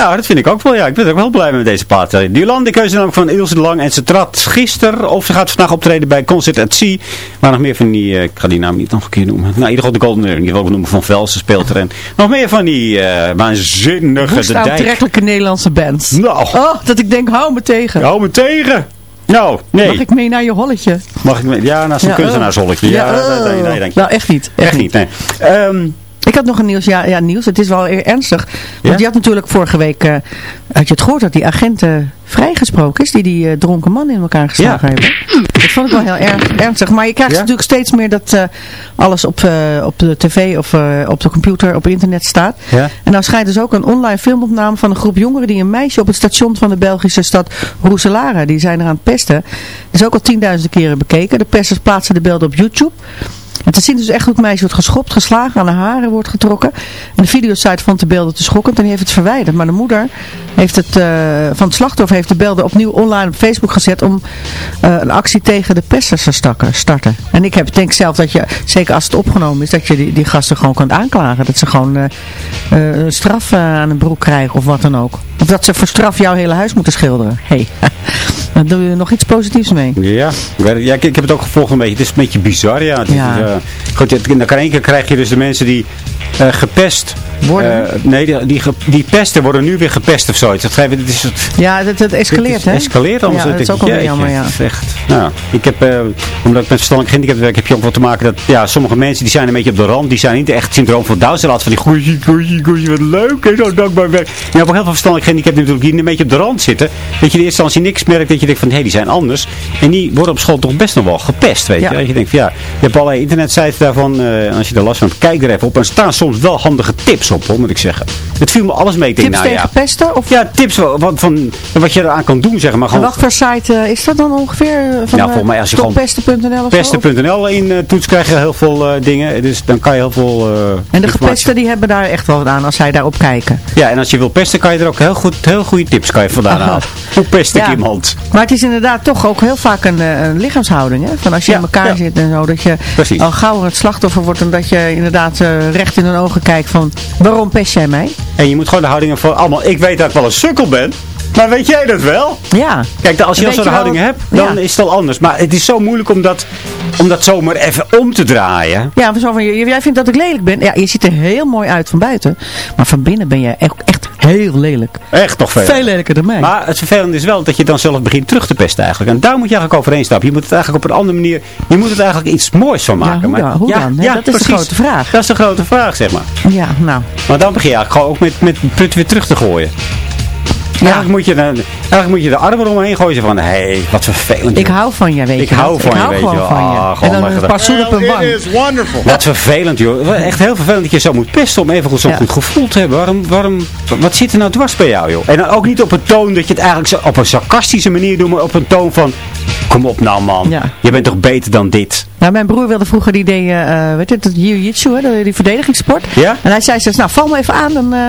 Nou, dat vind ik ook wel. Ja, ik ben ook wel blij met deze plaat. Eh, Die Jolande-keuze namelijk van Ilse de Lang. En ze trad gisteren, of ze gaat vandaag optreden bij Concert at Sea. Maar nog meer van die, eh, ik ga die naam niet nog een keer noemen. Nou, in ieder geval de Golden Earring. Die wil ik noemen van Velsen speelt er. En (laughs) nog meer van die eh, waanzinnige Woest de dijk. aantrekkelijke Nederlandse bands. Nou. Oh, dat ik denk, hou me tegen. Hou me tegen. Nou, nee. Mag ik mee naar je holletje? Mag ik mee? Ja, naast een Ja, kunstenaarsholletje. Ja, Ja, nee, nee, oh. nee, denk je. Nou, echt niet. Echt niet, nee. Ehm, Ik had nog een nieuws. Ja, ja, nieuws. Het is wel ernstig. Want Ja? je had natuurlijk vorige week... eh, had je het gehoord dat die agenten vrijgesproken is? Die die eh, dronken man in elkaar geslagen Ja. hebben. Dat vond ik wel heel erg ernstig. Maar je krijgt Ja? natuurlijk steeds meer dat eh, alles op, eh, op de tv of eh, op de computer, op internet staat. En nou schijnt dus ook een online filmopname van een groep jongeren die een meisje op het station van de Belgische stad Roeselare, die zijn er aan het pesten. Dat is ook al tienduizenden keren bekeken. De pesters plaatsen de beelden op YouTube. En te zien is dus echt hoe het meisje wordt geschopt, geslagen, aan de haren wordt getrokken. En de videosite vond de beelden te schokkend en die heeft het verwijderd. Maar de moeder heeft het, eh, van het slachtoffer heeft de beelden opnieuw online op Facebook gezet om eh, een actie tegen de pesters te stakken- starten. En ik heb, denk zelf dat je, zeker als het opgenomen is, dat je die, die gasten gewoon kunt aanklagen. Dat ze gewoon een straf aan een broek krijgen of wat dan ook. Of dat ze voor straf jouw hele huis moeten schilderen. Hé, (laughs) hey. daar doe je nog iets positiefs mee. Ja, ik, ja ik, ik heb het ook gevolgd een beetje. Het is een beetje bizar, Ja. Eh, goed, het- dan kan één keer krijg je dus de mensen die eh, gepest Worden? eh, nee, die, die, pesten worden nu weer gepest of zoiets. Dat, geeft- het is, het, Ja, het, het escaleert, het hè? escaleert anders. Ja, dat is ook wel jammer, ja. Het echt, nou, ik heb, omdat ik met verstandelijk gehandicapt werk, heb je ook wat te maken dat, ja, sommige mensen die zijn een beetje op de rand. Die zijn niet echt syndroom van Down. Ze laten van die goeie, goeie, goeie, wat leuk en zo dankbaar werk. En je hebt ook heel veel verstandelijk gehandicapten natuurlijk die een beetje op de rand zitten. Dat je in eerste instantie niks merkt, dat je denkt van, hé, die zijn anders. En die worden op school toch best nog wel gepest, weet je. Dat je denkt van, ja, je hebt allerlei internetsites daarvan. eh, als je er last van hebt, kijk er even op. En er staan soms wel handige tips op, hoor, moet ik zeggen. Het viel me alles mee. Tips nou, tegen ja, pesten? Of ja, tips van, van, wat je eraan kan doen, zeg maar. en Gewoon voor site eh, is dat dan ongeveer? eh, Van, Ja, volgens mij als je gewoon stoppesten.nl of? Pesten.nl in toets krijg je heel veel dingen. Dus dan kan je heel veel En de gepesten die hebben daar echt wel wat aan als zij daarop kijken. Ja, en als je wil pesten kan je er ook heel, goed, heel goede tips kan je vandaan halen. (laughs) Hoe pest ik Ja. iemand? Maar het is inderdaad toch ook heel vaak een, een lichaamshouding. Hè? Van als je Ja, in elkaar ja. zit en zo. Dat je Precies. Al gauw het slachtoffer wordt. En dat je inderdaad eh, recht in hun ogen kijkt van waarom pest jij mij? En je moet gewoon de houdingen voor allemaal. Ik weet dat ik wel een sukkel ben. Maar weet jij dat wel? Ja. Kijk, als je al zo'n wel- houdingen hebt, dan Ja. is het al anders. Maar het is zo moeilijk om dat, om dat zomaar even om te draaien. Ja, zo van, jij vindt dat ik lelijk ben. Ja, je ziet er heel mooi uit van buiten. Maar van binnen ben je echt, echt heel lelijk. Echt nog veel. Veel lelijker dan mij. Maar het vervelende is wel dat je dan zelf begint terug te pesten eigenlijk. En daar moet je eigenlijk overheen stappen. Je moet het eigenlijk op een andere manier, je moet het eigenlijk iets moois van maken. hoe Maar- dan? Hoe dan? Hè, dat is de grote vraag. Dat is de grote vraag, zeg maar. Ja, nou. Maar dan begin je eigenlijk gewoon ook met, met put weer terug te gooien. Eigenlijk, moet je, dan- eigenlijk moet je de armen eromheen gooien. Van, hé, hey, wat vervelend. Ik hou van je, weet je Ik hou van je, weet je wel. je. Ah, en dan een paar zoenen op een wang. wonderful. Wat vervelend, joh. Echt heel vervelend dat je zo moet pesten om even zo'n Ja. goed gevoel te hebben. Waarom, waarom, wat zit er nou dwars bij jou, joh? En dan ook niet op een toon dat je het eigenlijk zo op een sarcastische manier doet, maar op een toon van... Kom op nou, man. Ja. Je bent toch beter dan dit? Nou, mijn broer wilde vroeger, die deed, eh, weet je, dat jiu-jitsu, hè, die- die verdedigingssport. Ja? En hij zei steeds, nou, val me even aan, dan, eh,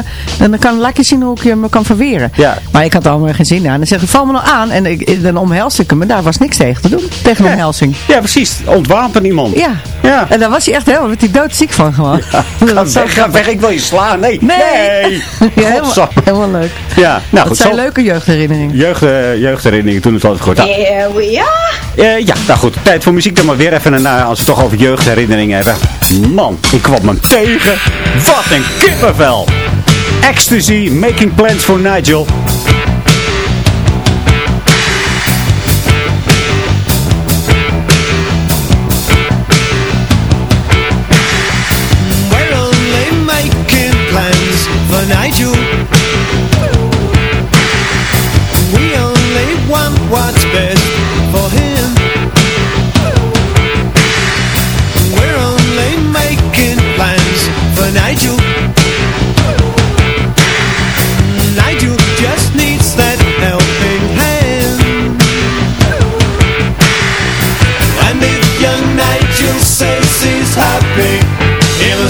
dan kan laat je zien hoe ik je me kan verweren. Ja. Maar ik had er allemaal geen zin aan. En dan zeg ik, val me nou aan. En ik, dan omhelsde ik hem, en daar was niks tegen te doen. Tegen een omhelzing. Ja, precies. Ontwapen iemand. Ja. Ja. En daar was hij echt helemaal, werd hij doodziek van gewoon. (laughs) Dat Ga weg, ga weg, ik wil je slaan. Nee, Nee. nee. (laughs) Ja, helemaal, leuk. Ja, nou dat goed. zijn zo- leuke jeugdherinneringen. Jeugd, eh, jeugdherinneringen toen het altijd goed. Nou, are. eh, ja, nou goed. Tijd voor muziek dan maar weer even. Nou, als we het toch over jeugdherinneringen hebben. Man, ik kwam me tegen. Wat een kippenvel. Ecstasy, Making Plans for Nigel.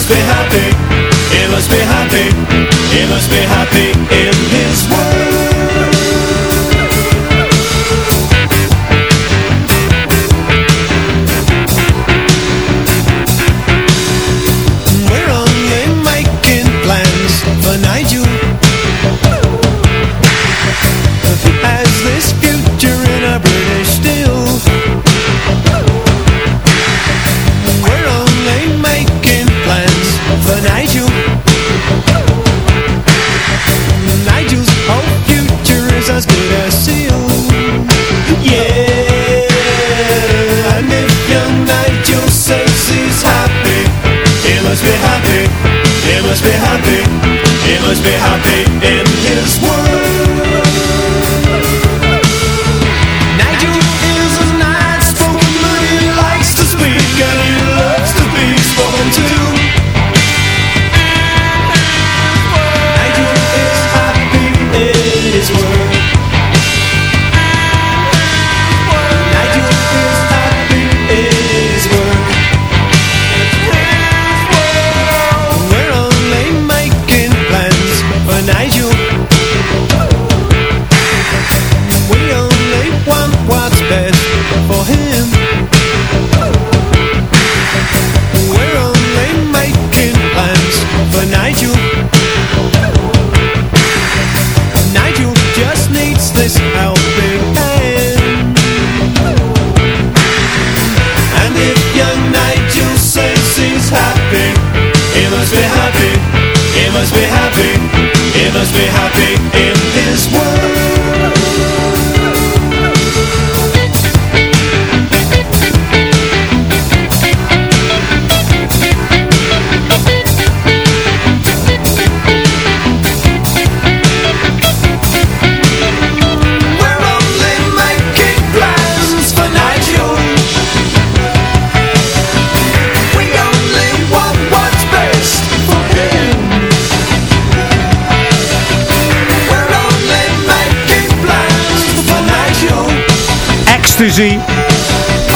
Must be happy, he must be happy, he must be happy in his world. Must be happy in his world.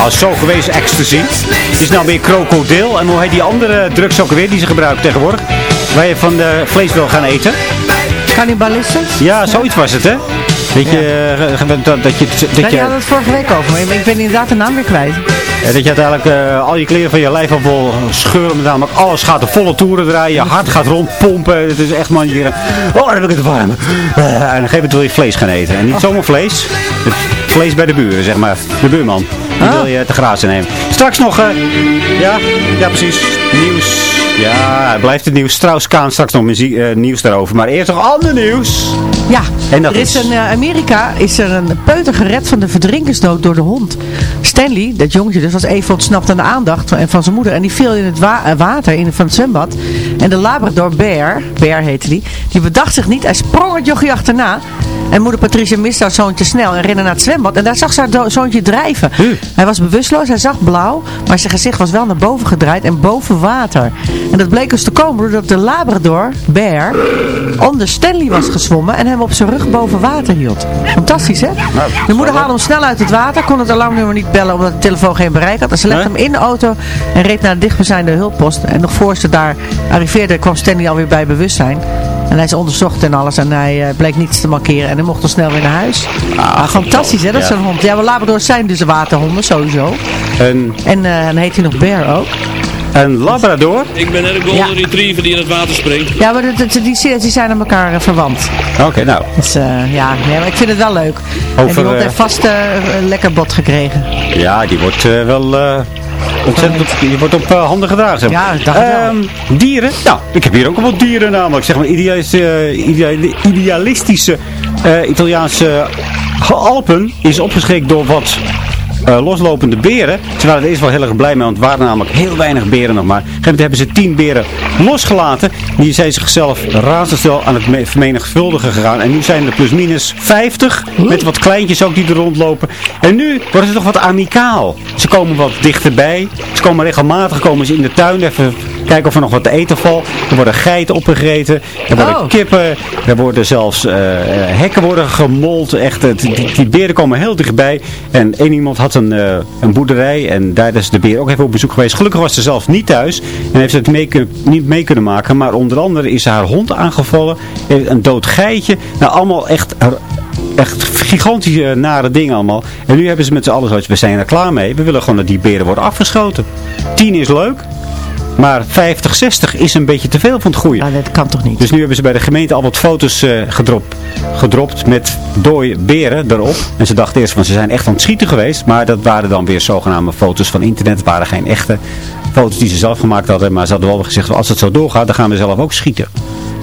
Als zo geweest ecstasy. Het is nou weer krokodil. En hoe heet die andere drugs ook weer die ze gebruiken tegenwoordig? Waar je van de vlees wil gaan eten. Cannibalisten? Ja, zoiets was het hè. Dat je, eh, dat, dat, dat je, dat Ja, die je, hadden het vorige week over, maar ik ben inderdaad de naam weer kwijt. Ja, dat je uiteindelijk eh, al je kleren van je lijf al vol scheuren. Met namelijk alles gaat de volle toeren draaien. Je hart gaat rondpompen. Het is echt man. Je, oh, dan heb ik het warm. Eh, en op een gegeven moment wil je vlees gaan eten. En niet zomaar vlees. Vlees bij de buren, zeg maar. De buurman. Die wil je te grazen nemen. Straks nog, eh, ja, ja precies. Nieuws. Ja, het blijft het nieuws. Strauss-Kaan straks nog muziek, eh, nieuws daarover. Maar eerst nog ander nieuws. Ja, En dat er is in eh, Amerika is er een peuter gered van de verdrinkersdood door de hond. Stanley, dat jongetje dus, was even ontsnapt aan de aandacht van, van zijn moeder. En die viel in het wa- water in, van het zwembad. En de Labrador Bear, Bear heette die, die bedacht zich niet. Hij sprong het jochie achterna. En moeder Patricia miste haar zoontje snel en rende naar het zwembad. En daar zag ze haar zoontje drijven. Hij was bewusteloos, hij zag blauw. Maar zijn gezicht was wel naar boven gedraaid en boven water. En dat bleek dus te komen doordat de Labrador Bear onder Stanley was gezwommen. En hem op zijn rug boven water hield. Fantastisch hè? De moeder haalde hem snel uit het water. Kon het alarmnummer niet bellen omdat de telefoon geen bereik had. En ze legde hem in de auto en reed naar de dichtbijzijnde hulppost. En nog voor ze daar arriveerde kwam Stanley alweer bij bewustzijn. En hij is onderzocht en alles en hij eh, bleek niets te markeren. En hij mocht al snel weer naar huis. Ah, fantastisch hè, dat is Ja. zo'n hond. Ja, maar Labradors zijn dus waterhonden sowieso. En eh, dan heet hij nog Bear ook. een Labrador. Ik ben net een golden retriever die in het water springt. Ja, maar die, die, die zijn aan elkaar eh, verwant. Oké, nou. Dus eh, ja, nee, maar ik vind het wel leuk. en die hond heeft vast een lekker bot gekregen. Ja, die wordt wel eh, ontzettend die wordt op eh, handen gedragen. Zeg. Ja. Ehm, dieren? Nou, ik heb hier ook al wat dieren namelijk. Zeg maar idealis- eh, idea- idealistische eh, Italiaanse Alpen is opgeschrikt door wat eh, loslopende beren. Ze waren er eerst wel heel erg blij mee, want er waren namelijk heel weinig beren nog maar. Op een gegeven moment hebben ze tien beren losgelaten. Die zijn zichzelf razendsnel aan het me- vermenigvuldigen gegaan. En nu zijn er plusminus 50, met wat kleintjes ook die er rondlopen. En nu worden ze toch wat amicaal. Ze komen wat dichterbij. Ze komen regelmatig komen ze in de tuin even kijken of er nog wat te eten valt. Er worden geiten opgegeten. Er worden Oh. kippen. Er worden zelfs eh, eh, hekken worden gemold. Echt, die, die beren komen heel dichtbij. En één iemand had een, eh, een boerderij. En daar is de beer ook even op bezoek geweest. Gelukkig was ze zelf niet thuis. En heeft ze het mee niet mee kunnen maken. Maar onder andere is haar hond aangevallen. Een dood geitje. Nou, allemaal echt... Echt gigantische nare dingen allemaal. En nu hebben ze met z'n allen zoiets, we zijn er klaar mee. We willen gewoon dat die beren worden afgeschoten. 10 is leuk. Maar 50, 60 is een beetje te veel van het goede. Ja, dat kan toch niet? Dus nu hebben ze bij de gemeente al wat foto's eh, gedropt, gedropt met dode beren erop. En ze dachten eerst van ze zijn echt aan het schieten geweest. Maar dat waren dan weer zogenaamde foto's van internet. Het waren geen echte foto's die ze zelf gemaakt hadden. Maar ze hadden wel gezegd, als het zo doorgaat, dan gaan we zelf ook schieten.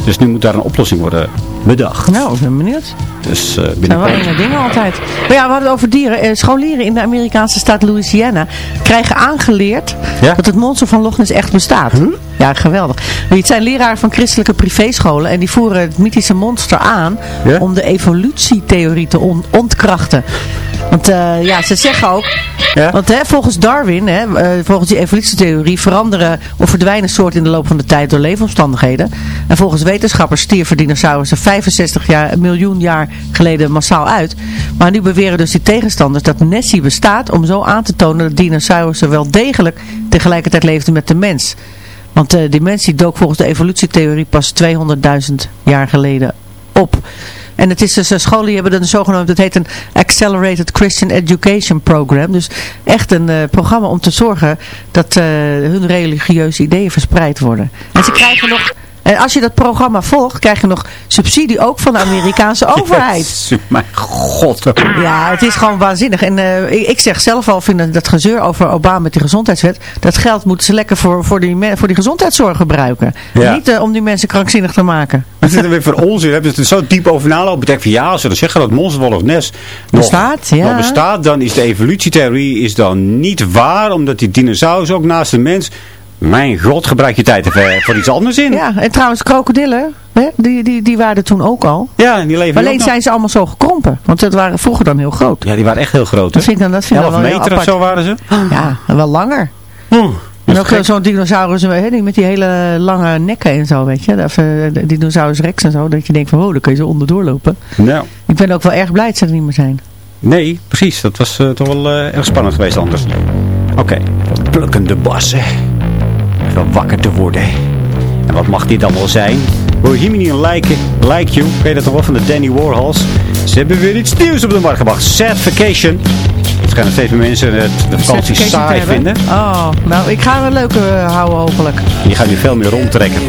Dus nu moet daar een oplossing worden bedacht. Nou, ik ben benieuwd. Dus wel binnenkort... dingen altijd. Maar ja, we hadden het over dieren. Eh, scholieren in de Amerikaanse staat Louisiana krijgen aangeleerd Ja? dat het monster van Loch Ness echt bestaat. Ja, geweldig. Maar Het zijn leraren van christelijke privéscholen en die voeren het mythische monster aan Ja? om de evolutietheorie te on- ontkrachten. Want eh, ja, ze zeggen ook, Ja? want hè, volgens Darwin, hè, volgens die evolutietheorie veranderen of verdwijnen soorten in de loop van de tijd door leefomstandigheden. En volgens wetenschappers stierven dinosaurussen 65 jaar, miljoen jaar geleden massaal uit. Maar nu beweren dus die tegenstanders dat Nessie bestaat om zo aan te tonen dat dinosaurussen wel degelijk tegelijkertijd leefden met de mens. Want eh, die mens die dook volgens de evolutietheorie pas 200.000 jaar geleden op. En het is dus school die hebben een zogenaamd, het heet een Accelerated Christian Education Program. Dus echt een eh, programma om te zorgen dat hun religieuze ideeën verspreid worden. En ze krijgen nog, en als je dat programma volgt, krijg je nog subsidie ook van de Amerikaanse (laughs) overheid. Mijn god. Ja, het is gewoon waanzinnig. En eh, ik, ik zeg zelf al, vind dat, dat gezeur over Obama met die gezondheidswet, dat geld moeten ze lekker voor, voor, die, voor die gezondheidszorg gebruiken. Ja. Niet eh, om die mensen krankzinnig te maken. Wat is er weer voor onzin? Hebben ze er zo diep over nalopen? Ik denk van ja, als ze dan zeggen dat monsterwolf nest nog, Bestaat, ja. nog bestaat, dan is de evolutietheorie is dan niet waar, omdat die dinosaurus ook naast de mens... Mijn god, gebruik je tijd even voor iets anders in. Ja, en trouwens krokodillen, hè, die, die, die waren er toen ook al. Ja, en die leven alleen nog. zijn ze allemaal zo gekrompen. Want dat waren vroeger dan heel groot. Ja, die waren echt heel groot. hè? Dat vind ik dan, dat vind ik 11 dan wel heel meter of zo waren ze. (gasps) Ja, en wel langer. En ook eh, zo'n dinosaurus hè, die met die hele lange nekken en zo, weet je. Of, eh, de dinosaurus rex en zo. Dat je denkt van, oh, daar kun je zo onderdoor lopen. Nou, Ik ben ook wel erg blij dat ze er niet meer zijn. nee, precies. Dat was eh, toch wel eh, erg spannend geweest anders. Oké, even plukkende bassen. Even wakker te worden. En wat mag dit allemaal zijn? Bohemian Like, like You, ken je dat nog wel van de Danny Warhols? Ze hebben weer iets nieuws op de markt gebracht. Sad Vacation. Waarschijnlijk steeds meer mensen het, de vakantie saai vinden. Oh, nou, ik ga een leuke eh, houden hopelijk. Die gaan nu veel meer rondtrekken.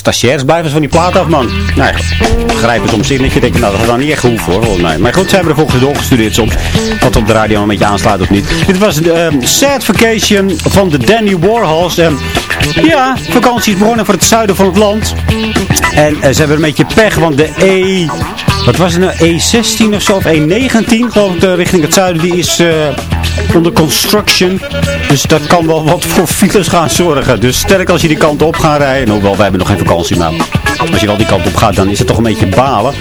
Stagiairs blijven van die plaat af, man. Nee, ik begrijp het soms niet. Dat je denkt, nou, dat had dan niet echt gehoeven, hoor, mij. Maar goed, ze hebben er volgens doorgestudeerd soms. Wat op de radio een beetje aanslaat of niet. Dit was de ehm, Sad Vacation van de Danny Warhols. En ja, vakantie is begonnen voor het zuiden van het land. En eh, ze hebben een beetje pech, want de E... Wat was het nou? E16 of zo? Of E19, geloof ik, eh, richting het zuiden. Die is... eh, onder construction. Dus dat kan wel wat voor files gaan zorgen. Dus sterk als je die kant op gaat rijden. Hoewel, wij hebben nog geen vakantie, maar als je wel die kant op gaat, dan is het toch een beetje balen.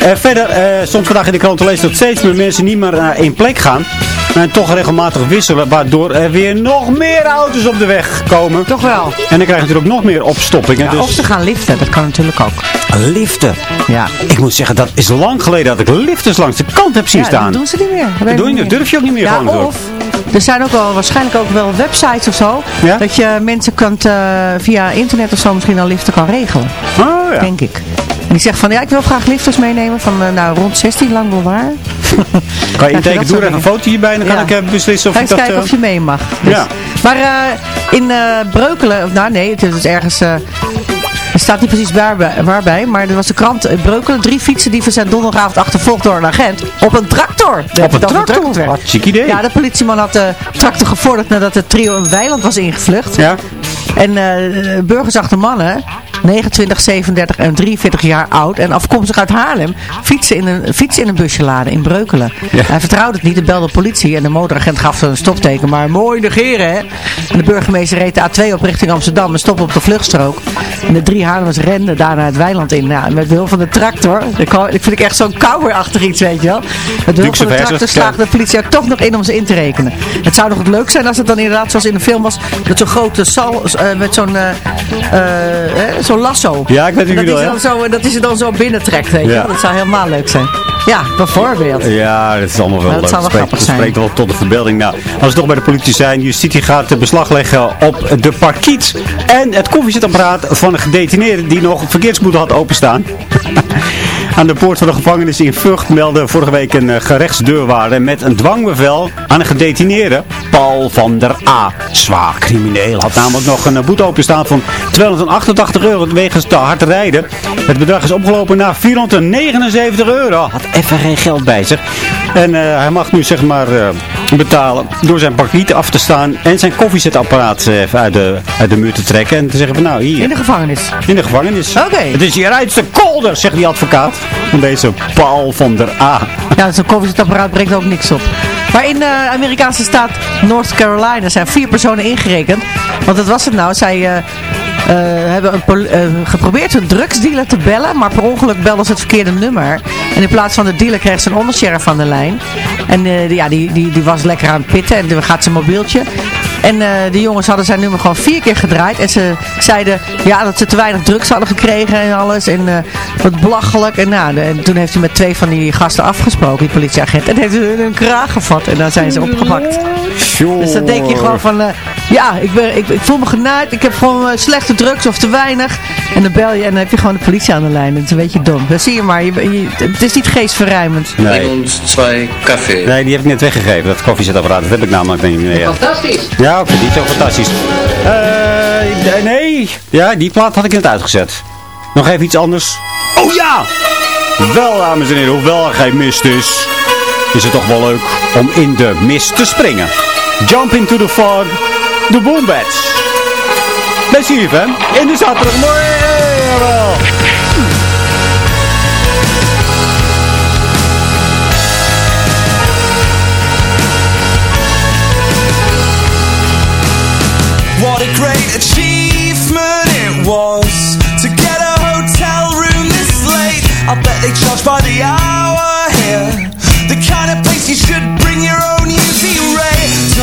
Eh, verder eh, stond vandaag in de krant te lezen dat steeds meer mensen niet meer naar één plek gaan. En toch regelmatig wisselen, waardoor er weer nog meer auto's op de weg komen. Toch wel. En dan krijg je natuurlijk nog meer opstoppingen. Ja, dus... Of ze gaan liften, dat kan natuurlijk ook. Liften. Ja. Ik moet zeggen, dat is lang geleden dat ik lifters langs de kant heb zien ja, staan. dat doen ze niet meer. Dat doe je niet, durf je ook niet meer ja, gewoon door. Er zijn ook wel waarschijnlijk ook wel websites of zo. Ja? Dat je mensen kunt eh, via internet of zo misschien een liften kan regelen. Oh ja. Denk ik. En die zegt van ja, ik wil graag lifters meenemen van eh, nou, rond 16 lang wel waar. (laughs) Kan je Ja, teken dat doen en een foto hierbij en dan kan Ja. ik eh, beslissen of Ga ik eens dat... kijken of je mee mag. Dus. Ja. Maar in Breukelen, of nou nee, het is ergens... eh, er staat niet precies waarbij, waarbij, maar er was de krant in Breukelen. Drie fietsendieven zijn donderdagavond achtervolgd door een agent op een tractor. Op een tractor? Wat chic idee. Ja, de politieman had de tractor gevorderd nadat het trio een weiland was ingevlucht. Ja. En eh, de burgers achter mannen, 29, 37 en 43 jaar oud en afkomstig uit Haarlem, fietsen in een, fietsen in een busje laden in Breukelen. Hij vertrouwde het niet, de belde de politie en de motoragent gaf ze een stopteken, maar mooi negeren hè. En de burgemeester reed de A2 op richting Amsterdam en stopte op de vluchtstrook. En de drie Haarlemmers renden daarna het weiland in. Nou, met behulp van de tractor, ik, vind ik echt zo'n cowboy-achtig iets, weet je wel. Met behulp van de tractor slaagde de politie er toch nog in om ze in te rekenen. Het zou nog het leuk zijn als het dan inderdaad zoals in de film was, met zo'n grote sal, eh, met zo'n eh, eh, eh, zo'n lasso. Ja, ik weet wie dat, is zo, dat is er dan zo binnentrekt, weet je Ja. Dat zou helemaal leuk zijn. Ja, bijvoorbeeld. Ja, dat is allemaal wel dat leuk. zou wel Spreekt- grappig dat zijn. spreekt wel tot de verbeelding. Nou, als we toch bij de politie zijn, justitie gaat de beslag leggen op de parkiet en het koffiezetapparaat van een gedetineerde die nog verkeersboete had openstaan. (laughs) Aan de poort van de gevangenis in Vught meldde vorige week een eh, gerechtsdeurwaarde met een dwangbevel aan een gedetineerde, Paul van der A. Zwaar crimineel. Had namelijk nog een eh, boete openstaan van 288 euro wegens te hard rijden. Het bedrag is opgelopen naar 479 euro. Had even geen geld bij zich. En eh, hij mag nu zeg maar betalen door zijn parkiet af te staan en zijn koffiezetapparaat even uit de, uit de muur te trekken. En te zeggen van nou hier. In de gevangenis. In de gevangenis. Oké. Het is hier uit de kolder, zegt die advocaat. Van deze Paul van der A. Ja, zo'n koffiezetapparaat brengt ook niks op. Maar in de Amerikaanse staat North Carolina zijn vier personen ingerekend. Want dat was het nou. Zij eh, eh, hebben eh, geprobeerd een drugsdealer te bellen. Maar per ongeluk belden ze het verkeerde nummer. En in plaats van de dealer kreeg ze een ondersheriff aan de lijn. En eh, die- ja, die, die, die was lekker aan het pitten. En dan gaat zijn mobieltje. En eh de jongens hadden zijn nummer gewoon vier keer gedraaid. En ze zeiden ja, dat ze te weinig drugs hadden gekregen en alles. En eh, wat belachelijk. En, nou, en toen heeft hij met twee van die gasten afgesproken, die politieagent. En heeft hun een kraag gevat. En dan zijn ze opgepakt. Dus dan denk je gewoon van, eh, ja, ik, ben, ik, ik voel me genaaid. Ik heb gewoon eh, slechte drugs of te weinig. En dan bel je en dan heb je gewoon de politie aan de lijn. Dat is een beetje dom. Dat zie je maar. Je, je- het is niet geestverruimend. Nee. twee café. Nee, die heb ik net weggegeven. Dat koffiezetapparaat, dat heb ik namelijk niet meer. Fantastisch. ja oké, niet zo fantastisch. Eh, nee. Ja, die plaat had ik net uitgezet. Nog even iets anders. Oh ja! Wel, dames en heren, hoewel er geen mist is, is het toch wel leuk om in de mist te springen. Jump into the fog, de Wombats. Bij CFM, in de zaterdagmorgen.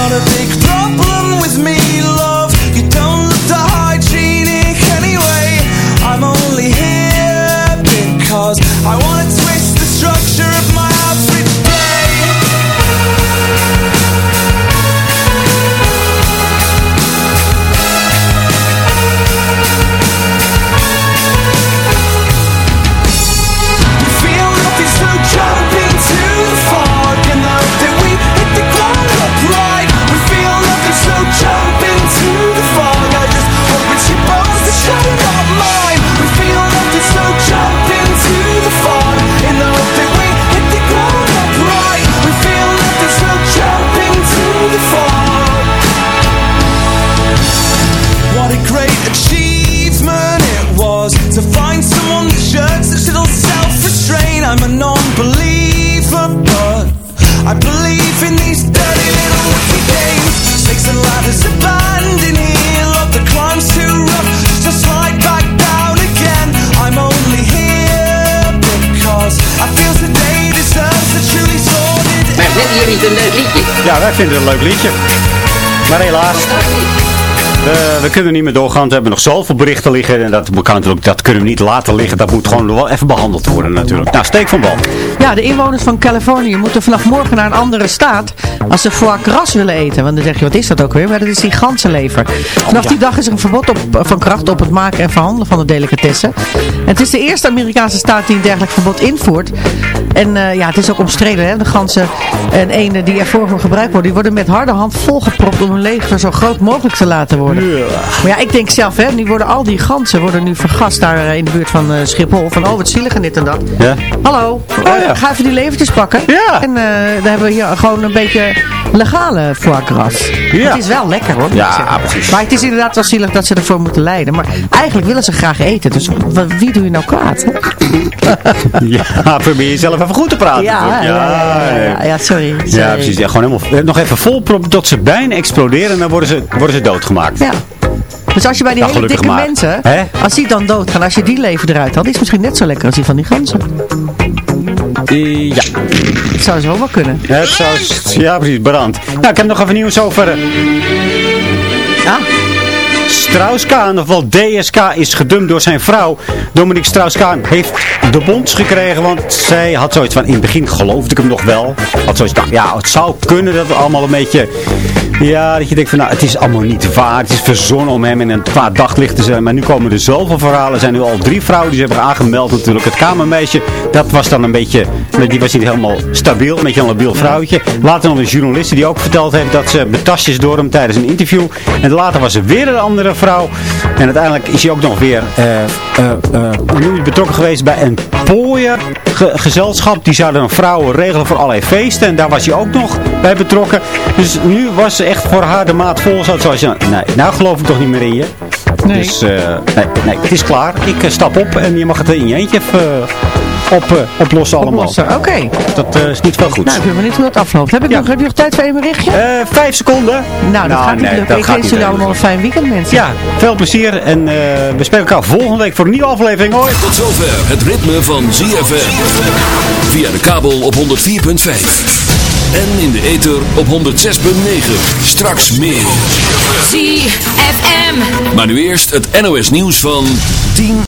wanna big problem with me wij vinden het een leuk liedje. Maar helaas, we, we kunnen niet meer doorgaan. We hebben nog zoveel berichten liggen. En dat, dat kunnen we niet laten liggen. Dat moet gewoon wel even behandeld worden natuurlijk. Nou, steek van bal. Ja, de inwoners van Californië moeten vanaf morgen naar een andere staat als ze foie gras willen eten. Want dan zeg je, wat is dat ook weer? Maar dat is die ganzenlever. Vanaf die dag is er een verbod op, van kracht op het maken en verhandelen van de delicatessen. En het is de eerste Amerikaanse staat die een dergelijk verbod invoert. En eh, ja, het is ook omstreden. Hè? De ganzen en ene die ervoor voor gebruikt worden, die worden met harde hand volgepropt om hun lever zo groot mogelijk te laten worden. Maar ja, ik denk zelf, hè, nu worden al die ganzen worden nu vergast daar eh, in de buurt van eh, Schiphol. Van, oh, wat zielig en dit en dat. Ja. Hallo, ja. ga even die levertjes pakken. Ja. En eh, dan hebben we hier gewoon een beetje legale foie gras. Ja. Het is wel lekker hoor. Ja, precies. Maar het is inderdaad wel zielig dat ze ervoor moeten lijden. Maar eigenlijk willen ze graag eten. Dus wie doe je nou kwaad? hè? (laughs) Ja, probeer jezelf even goed te praten. Ja, ja, ja, sorry. Ja, precies. Ja, gewoon helemaal, eh, nog even volproppen tot ze bijna exploderen en dan worden ze, worden ze doodgemaakt. Ja. Dus als je bij die Nou, hele dikke maar. mensen, Hè? als die dan doodgaan, als je die leven eruit haalt, is het misschien net zo lekker als die van die ganzen. Ja. Dat zou zo wel kunnen. Ja, het zou, ja, precies, brand. Nou, ik heb nog even nieuws over... eh, Ja. Strauss-Kaan, ofwel DSK, is gedumpt door zijn vrouw. Dominique Strauss-Kaan heeft de bons gekregen, want zij had zoiets van, in het begin geloofde ik hem nog wel. Had zoiets van, ja, het zou kunnen dat het allemaal een beetje, ja, dat je denkt van, nou, het is allemaal niet waar. Het is verzonnen om hem in een kwaad daglicht te zijn. Maar nu komen er zoveel verhalen. Er zijn nu al drie vrouwen die ze hebben aangemeld natuurlijk. Het kamermeisje, dat was dan een beetje, die was niet helemaal stabiel, een beetje een labiel vrouwtje. Later nog een journaliste die ook verteld heeft dat ze betast is door hem tijdens een interview. En later was er weer een andere vrouw. En uiteindelijk is hij ook nog weer eh, eh, eh, betrokken geweest bij een pooier ge- gezelschap. Die zouden dan vrouwen regelen voor allerlei feesten. En daar was hij ook nog bij betrokken. Dus nu was ze echt voor haar de maat vol. Zoals je, nee, nou geloof ik toch niet meer in je. Nee. Dus nee, nee, het is klaar. Ik stap op en je mag het in je eentje even op, eh, oplossen allemaal. Oplossen, Oké. Dat eh, is niet veel goed. Nou, ik ben benieuwd hoe dat afloopt. Heb, ik nog, heb je nog tijd voor één berichtje? Eh, vijf seconden. nou, dat gaat niet nee, lukken. dat Ik gaat wens niet jullie lukken. allemaal een fijn weekend, mensen. Ja, veel plezier en eh, we spelen elkaar volgende week voor een nieuwe aflevering. Hoi! Tot zover het ritme van ZFM. Via de kabel op 104.5. En in de ether op 106.9. Straks meer. ZFM. Maar nu eerst het NOS nieuws van 10